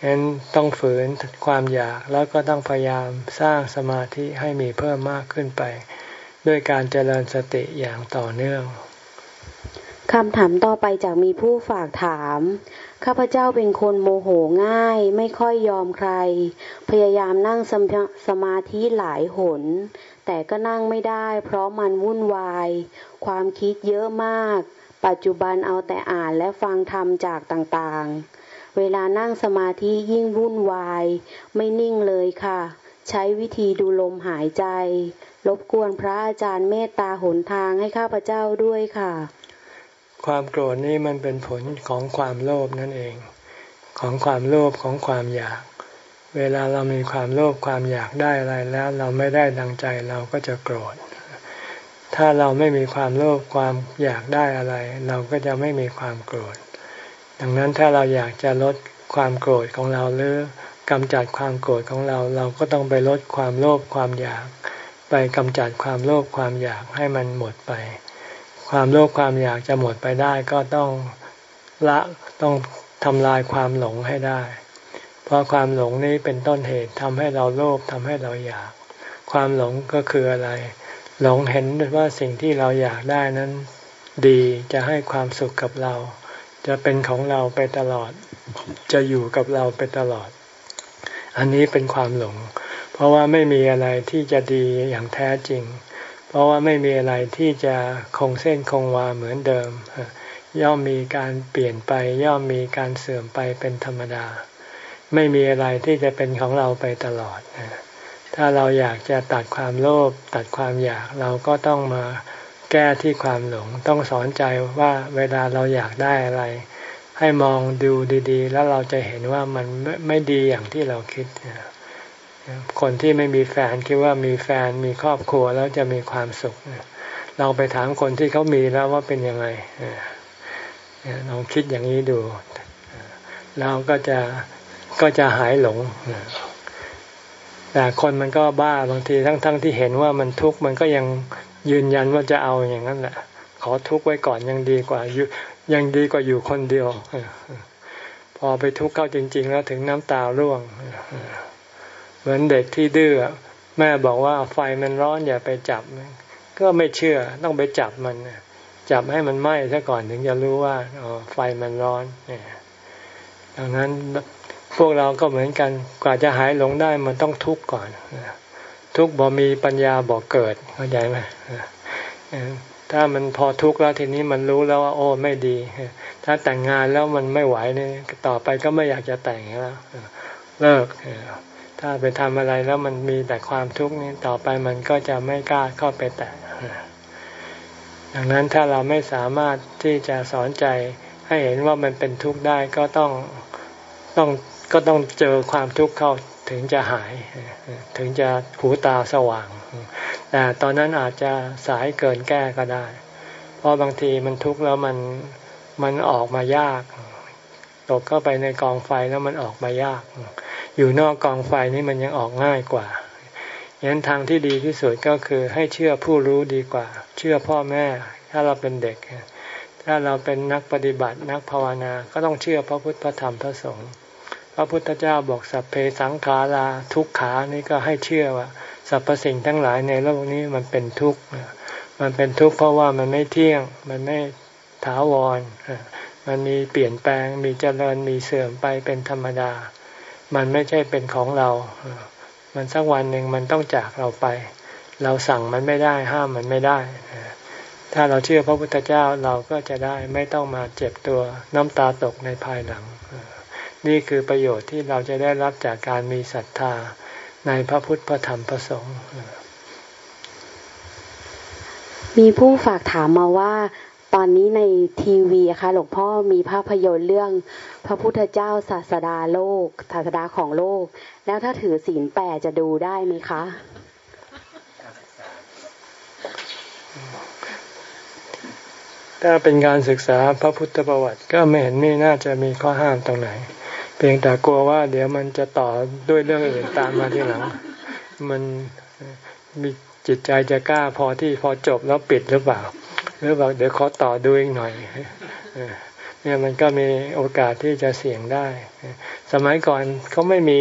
Speaker 1: ฉะนั้นต้องฝืนความอยากแล้วก็ต้องพยายามสร้างสมาธิให้มีเพิ่มมากขึ้นไป ด้วยการเจริญสติอย่างต่อเนื่อง
Speaker 3: คำถามต่อไปจากมีผู้ฝากถาม ข้าพเจ้าเป็นคนโมโหง่าย ไม่ค่อยยอมใคร พยายามนั่งสมสมาธิหลายหน แต่ก็นั่งไม่ได้ เพราะมันวุ่นวาย ความคิดเยอะมาก ปัจจุบันเอาแต่อ่านและฟังธรรมจากต่างๆ เวลานั่งสมาธิยิ่งวุ่นวาย ไม่นิ่งเลยค่ะ ใช้วิธีดูลมหายใจ รบกวนพระอาจารย์เมตตาหนทางให้ข้าพเจ้าด้วยค่ะ
Speaker 1: ความโกรธนี่มันเป็นผลของความโลภนั่นเอง ของความโลภของความอยาก เวลาเรามีความโลภความอยากได้อะไรแล้ว เราไม่ได้ดังใจเราก็จะโกรธ ถ้าเราไม่มีความโลภความอยากได้อะไร เราก็จะไม่มีความโกรธ ดังนั้นถ้าเราอยากจะลดความโกรธของเราหรือกำจัดความโกรธของเรา เราก็ต้องไปลดความโลภความอยาก ไปกำจัดความโลภความอยากให้มันหมดไป ความโลภความอยากจะหมดไปได้ก็ต้องละต้องทำลายความหลงให้ได้ เพราะความหลงนี้เป็นต้นเหตุทำให้เราโลภทำให้เราอยาก ความหลงก็คืออะไร หลงเห็นว่าสิ่งที่เราอยากได้นั้น ดีจะให้ความสุขกับเรา จะเป็นของเราไปตลอด จะอยู่กับเราไปตลอด อันนี้เป็นความหลง เพราะว่าไม่มีอะไรที่จะดีอย่างแท้จริง เพราะว่าไม่มีอะไรที่จะคงเส้นคงวาเหมือนเดิม ย่อมมีการเปลี่ยนไป ย่อมมีการเสื่อมไปเป็นธรรมดา ไม่มีอะไรที่จะเป็นของเราไปตลอด ถ้าเราอยากจะตัดความโลภตัดความอยากเราก็ต้องมาแก้ที่ความหลง ต้องสอนใจว่าเวลาเราอยากได้อะไร ให้มองดูดีๆ แล้วเราจะเห็นว่ามันไม่ดีอย่างที่เราคิด คนที่ไม่มีแฟนคิดว่ามีแฟนมีครอบครัวแล้วจะมีความสุข เราไปถามคนที่เขามีแล้วว่าเป็นยังไงลองคิดอย่างนี้ดู เราก็จะก็จะหายหลง แต่คนมันก็บ้าบางทีทั้งๆทที่เห็นว่ามันทุกข์มันก็ยังยืนยันว่าจะเอาอย่างนั้นแหละ ขอทุกข์ไว้ก่อนยังดีกว่ายังดีกว่าอยู่คนเดียว พอไปทุกข์เข้าจริง ๆ แล้วถึงน้ำตาร่วง เหมือนเด็กที่ดื้อแม่บอกว่าไฟมันร้อนอย่าไปจับ ก็ไม่เชื่อต้องไปจับมันจับให้มันไหม้ซะก่อนถึงจะรู้ว่าอ๋อไฟมันร้อนเนี่ยดังนั้น พวกเราก็เหมือนกันกว่าจะหายหลงได้มันต้องทุกข์ก่อน ทุกข์บ่มีปัญญาบ่เกิดเข้าใจไหมถ้ามันพอทุกข์แล้วทีนี้มันรู้แล้วว่าโอ้ไม่ดี ถ้าแต่งงานแล้วมันไม่ไหวเนี่ยต่อไปก็ไม่อยากจะแต่งแล้วเลิกถ้าไปทำอะไรแล้วมันมีแต่ความทุกข์นี้ต่อไปมันก็จะไม่กล้าเข้าไปแตะดังนั้นถ้าเราไม่สามารถที่จะสอนใจให้เห็นว่ามันเป็นทุกข์ได้ก็ต้องต้อง ก็ต้องเจอความทุกข์เข้าถึงจะหาย ถึงจะหูตาสว่าง แต่ตอนนั้นอาจจะสายเกินแก้ก็ได้ เพราะบางทีมันทุกข์แล้วมันมันออกมายาก ตกเข้าไปในกองไฟแล้วมันออกมายาก อยู่นอกกองไฟนี่มันยังออกง่ายกว่ายันทางที่ดีที่สุดก็คือให้เชื่อผู้รู้ดีกว่า เชื่อพ่อแม่ ถ้าเราเป็นเด็ก ถ้าเราเป็นนักปฏิบัตินักภาวนา ก็ต้องเชื่อพระพุทธพระธรรมพระสงฆ์ ระพุทธเจ้าบอกสัพเพสังขาราทุกขานี่ก็ให้เชื่อว่าสรรพสิ่งทั้งหลายในโลกนี้มันเป็นทุกข์มันเป็นทุกข์เพราะว่ามันไม่เที่ยง มันไม่ถาวร มันมีเปลี่ยนแปลง มีเจริญ มีเสื่อมไปเป็นธรรมดา มันไม่ใช่เป็นของเรา มันสักวันหนึ่งมันต้องจากเราไป เราสั่งมันไม่ได้ ห้ามมันไม่ได้ ถ้าเราเชื่อพระพุทธเจ้าเราก็จะได้ไม่ต้องมาเจ็บตัวน้ำตาตกในภายหลัง นี่คือประโยชน์ที่เราจะได้รับจากการมีศรัทธาในพระพุทธพระธรรมพระสงฆ์
Speaker 3: มีผู้ฝากถามมาว่า ตอนนี้ในทีวีค่ะหลวงพ่อมีภาพยนตร์เรื่อง พระพุทธเจ้าศาสดาโลกศาสดาของโลก แล้วถ้าถือศีลแปดจะดูได้ไหมคะ
Speaker 1: ถ้าเป็นการศึกษาพระพุทธประวัติก็ไม่เห็นมีน่าจะมีข้อห้ามตรงไหน เพียงแต่กลัวว่า เดี๋ยวมันจะต่อด้วยเรื่องอื่นตามมาที่หลัง มันมีจิตใจจะกล้าพอที่พอจบแล้วปิดหรือเปล่า หรือบอกเดี๋ยวขอต่อดูอีกหน่อยเนี่ยมันก็มีโอกาสที่จะเสี่ยงได้ สมัยก่อนเขาไม่มี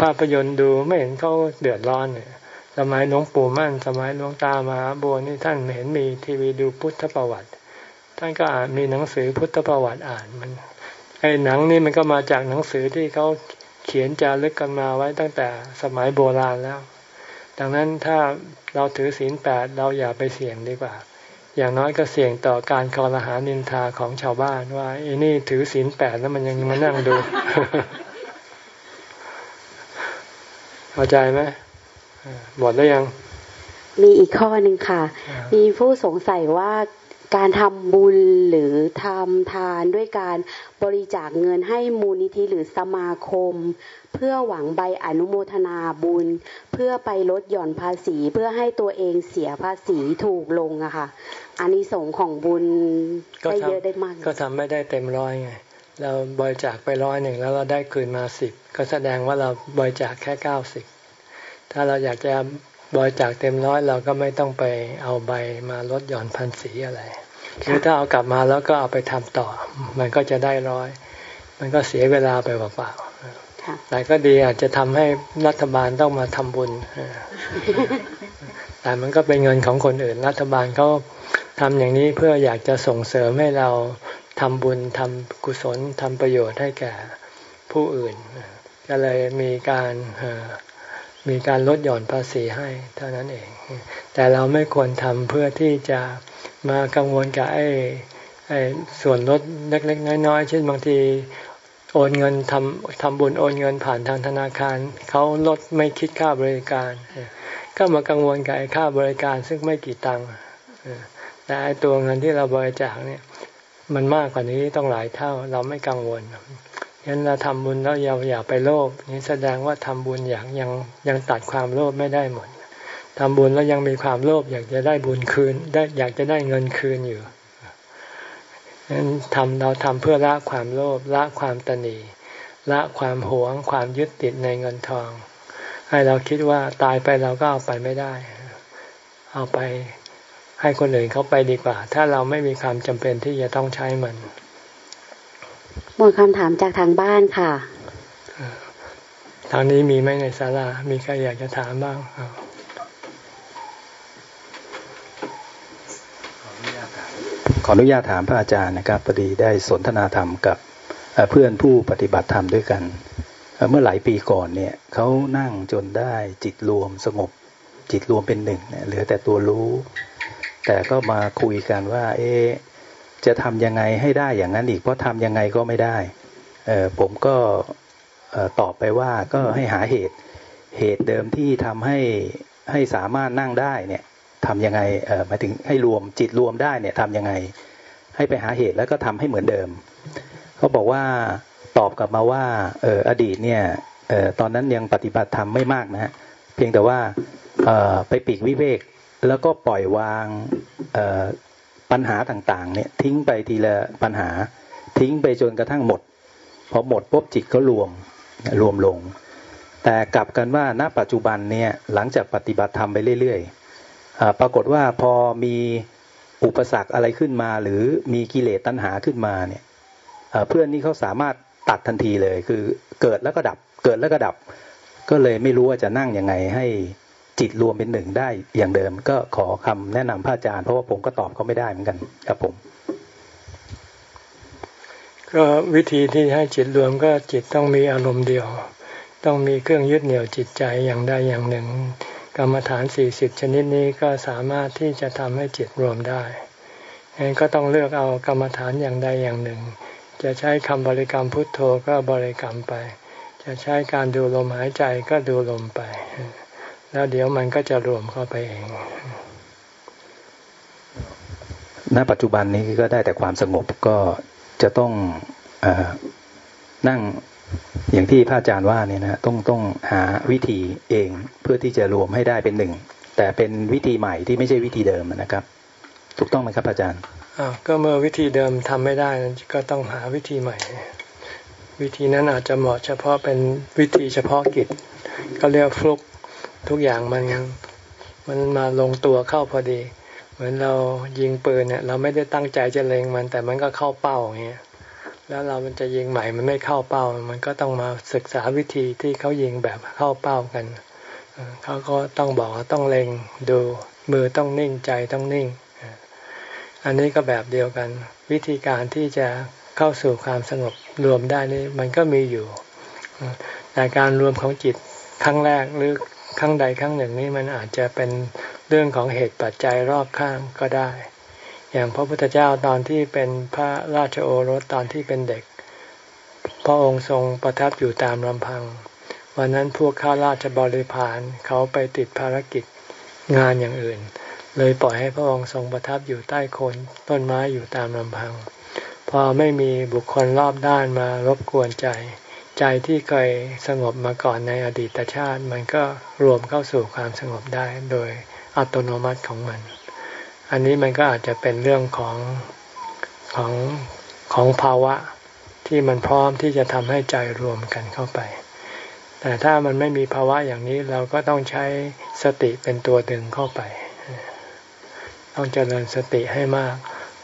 Speaker 1: ภาพยนตร์ดูไม่เห็นเขาเดือดร้อนเนี่ยสมัยหลวงปู่มั่น สมัยหลวงตามาบัวนี่ท่านเห็นมีทีวีดูพุทธประวัติ ท่านก็อ่านมีหนังสือพุทธประวัติอ่านมัน ไอ้หนังนี่มันก็มาจากหนังสือที่เขาเขียนจารึกกันมาไว้ตั้งแต่สมัยโบราณแล้ว ดังนั้นถ้าเราถือศีลแปดเราอย่าไปเสี่ยงดีกว่า อย่างน้อยก็เสี่ยงต่อการคอรหานินทาของชาวบ้านว่าไอ้นี่ถือศีลแปดแล้วมันยังมานั่งดู เข้าใจไหมหมดแล้วยัง
Speaker 3: มีอีกข้อหนึ่งค่ะ มีผู้สงสัยว่า การทำบุญหรือทำทานด้วยการบริจาคเงินให้มูลนิธิหรือสมาคม เพื่อหวังใบอนุโมทนาบุญ เพื่อไปลดหย่อนภาษีเพื่อให้ตัวเองเสียภาษีถูกลงอะค่ะอันนี้สงของบุญได้เยอะได้มาก
Speaker 1: ก็ทำไม่ได้เต็มร้อยไง เราบริจาคไปร้อยหนึ่งแล้วเราได้คืนมาสิบก็แสดงว่าเราบริจาคแค่เก้าสิบถ้าเราอยากจะ บริจาคเต็มร้อยเราก็ไม่ต้องไปเอาใบมาลดหย่อนพันสีอะไรคือถ้าเอากลับมาแล้วก็เอาไปทำต่อ มันก็จะได้ร้อย มันก็เสียเวลาไปเปล่าๆแต่ก็ดีอาจจะทำให้รัฐบาลต้องมาทำบุญแต่มันก็เป็นเงินของคนอื่น รัฐบาลเขาทำอย่างนี้เพื่ออยากจะส่งเสริมให้เราทำบุญทำกุศลทำประโยชน์ให้แก่ผู้อื่น ก็เลยมีการ มีการลดหย่อนภาษีให้เท่านั้นเอง แต่เราไม่ควรทำเพื่อที่จะมากังวลกับไอ้ไอ้ส่วนลดเล็กๆน้อยๆเช่นบางทีโอนเงินทำทำบุญโอนเงินผ่านทางธนาคารเขาลดไม่คิดค่าบริการ ก็มากังวลกับไอ้ค่าบริการซึ่งไม่กี่ตังค์แต่ไอ้ตัวเงินที่เราบริจาคเนี่ยมันมากกว่านี้ต้องหลายเท่าเราไม่กังวล งั้นเราทำบุญแล้วอย่าอย่าไปโลภนี่แสดงว่าทำบุญอย่างยังยังตัดความโลภไม่ได้หมดทำบุญแล้วยังมีความโลภอยากจะได้บุญคืน ได้อยากจะได้เงินคืนอยู่นั้นทำเราทำเพื่อละความโลภละความตนีละความหวงความยึดติดในเงินทอง ให้เราคิดว่าตายไปเราก็เอาไปไม่ได้ เอาไปให้คนอื่นเขาไปดีกว่า ถ้าเราไม่มีความจำเป็นที่จะต้องใช้มัน
Speaker 3: หมดคำถามจากทางบ้านค่ะ
Speaker 1: ทางนี้มีไหมในศาลา มีใครอยากจะถามบ้าง
Speaker 4: ขออนุญาตถามพระอาจารย์นะครับพอดีได้สนทนาธรรมกับเพื่อนผู้ปฏิบัติธรรมด้วยกัน เมื่อหลายปีก่อนเนี่ยเขานั่งจนได้จิตรวมสงบจิตรวมเป็นหนึ่งเหลือแต่ตัวรู้ แต่ก็มาคุยกันว่า เอ จะทำยังไงให้ได้อย่างนั้นอีก เพราะทำยังไงก็ไม่ได้เออผมก็ตอบไปว่าก็ให้หาเหตุ เหตุเดิมที่ทำให้ให้สามารถนั่งได้เนี่ยทำยังไงเออมาถึงให้รวมจิตรวมได้เนี่ยทำยังไง ให้ไปหาเหตุแล้วก็ทำให้เหมือนเดิมเขาบอกว่าตอบกลับมาว่าเอออดีตเนี่ยเอ่อตอนนั้นยังปฏิบัติธรรมไม่มากนะฮะเพียงแต่ว่าเอ่อไปปีกวิเวกแล้วก็ปล่อยวางเอ่อ ปัญหาต่างๆ เนี่ยทิ้งไปทีละปัญหา ทิ้งไปจนกระทั่งหมด พอหมดปุ๊บจิตก็รวมรวมลง แต่กลับกันว่าณปัจจุบันเนี่ยหลังจากปฏิบัติธรรมไปเรื่อยๆปรากฏว่าพอมีอุปสรรคอะไรขึ้นมา หรือมีกิเลสตัณหาขึ้นมาเนี่ยเพื่อนนี่เขาสามารถตัดทันทีเลย คือเกิดแล้วก็ดับเกิดแล้วก็ดับ ก็เลยไม่รู้ว่าจะนั่งยังไงให้ จิตรวมเป็นหนึ่งได้อย่างเดิม ก็ขอคำแนะนำพระอาจารย์เพราะว่าผมก็ตอบเขาไม่ได้เหมือนกันครับผม
Speaker 1: ก็วิธีที่ให้จิตรวมก็จิตต้องมีอารมณ์เดียว ต้องมีเครื่องยึดเหนี่ยวจิตใจอย่างใดอย่างหนึ่ง กรรมฐานสี่สิบชนิดนี้ก็สามารถที่จะทำให้จิตรวมได้งั้นก็ต้องเลือกเอากรรมฐานอย่างใดอย่างหนึ่ง จะใช้คำบริกรรมพุทโธก็บริกรรมไป จะใช้การดูลมหายใจก็ดูลมไป แล้วเดี๋ยวมันก็จะรวมเข้าไปเอง
Speaker 4: ณ ปัจจุบันนี้ก็ได้แต่ความสงบก็จะต้องอนั่งอย่างที่พระอาจารย์ว่าเนี่ยนะต้องต้องหาวิธีเองเพื่อที่จะรวมให้ได้เป็นหนึ่ง แต่เป็นวิธีใหม่ที่ไม่ใช่วิธีเดิมนะครับ ถูกต้องไหมครับอาจารย์
Speaker 1: อ่าก็เมื่อวิธีเดิมทำไม่ได้ก็ต้องหาวิธีใหม่ วิธีนั้นอาจจะเหมาะเฉพาะเป็นวิธีเฉพาะกิจ ก็เรียกฟลุก ทุกอย่างมันมันมาลงตัวเข้าพอดี เหมือนเรายิงปืนเนี่ย เราไม่ได้ตั้งใจจะเล็งมัน แต่มันก็เข้าเป้าอย่างเงี้ยแล้วเรามันจะยิงใหม่มันไม่เข้าเป้า มันก็ต้องมาศึกษาวิธีที่เขายิงแบบเข้าเป้ากันเขาก็ต้องบอกต้องเล็งดูมือต้องนิ่งใจต้องนิ่ง อันนี้ก็แบบเดียวกัน วิธีการที่จะเข้าสู่ความสงบรวมได้นี่มันก็มีอยู่ แต่การรวมของจิตครั้งแรกหรือ ครั้งใดครั้งหนึ่งนี่มันอาจจะเป็นเรื่องของเหตุปัจจัยรอบข้างก็ได้ อย่างพระพุทธเจ้าตอนที่เป็นพระราชโอรสตอนที่เป็นเด็ก พระองค์ทรงประทับอยู่ตามลำพัง วันนั้นพวกข้าราชบริพารเขาไปติดภารกิจงานอย่างอื่น เลยปล่อยให้พระองค์ทรงประทับอยู่ใต้โคนต้นไม้อยู่ตามลำพัง พอไม่มีบุคคลรอบด้านมารบกวนใจ ใจที่เคยสงบมาก่อนในอดีตชาติ มันก็รวมเข้าสู่ความสงบได้โดยอัตโนมัติของมัน อันนี้มันก็อาจจะเป็นเรื่องของของของภาวะที่มันพร้อมที่จะทำให้ใจรวมกันเข้าไป แต่ถ้ามันไม่มีภาวะอย่างนี้เราก็ต้องใช้สติเป็นตัวดึงเข้าไป ต้องเจริญสติให้มาก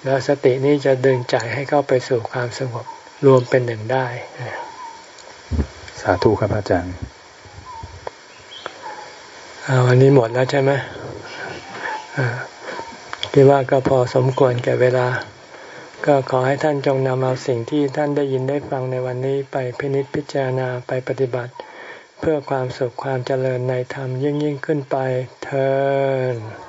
Speaker 1: แล้วสตินี้จะดึงใจให้เข้าไปสู่ความสงบรวมเป็นหนึ่งได้
Speaker 4: สาธุครับอาจารย์
Speaker 1: วันนี้หมดแล้วใช่ไหมคิดว่าก็พอสมควรแก่เวลา ก็ขอให้ท่านจงนำเอาสิ่งที่ท่านได้ยินได้ฟังในวันนี้ไปพินิจพิจารณาไปปฏิบัติ เพื่อความสุขความเจริญในธรรมยิ่งยิ่งขึ้นไปเธอ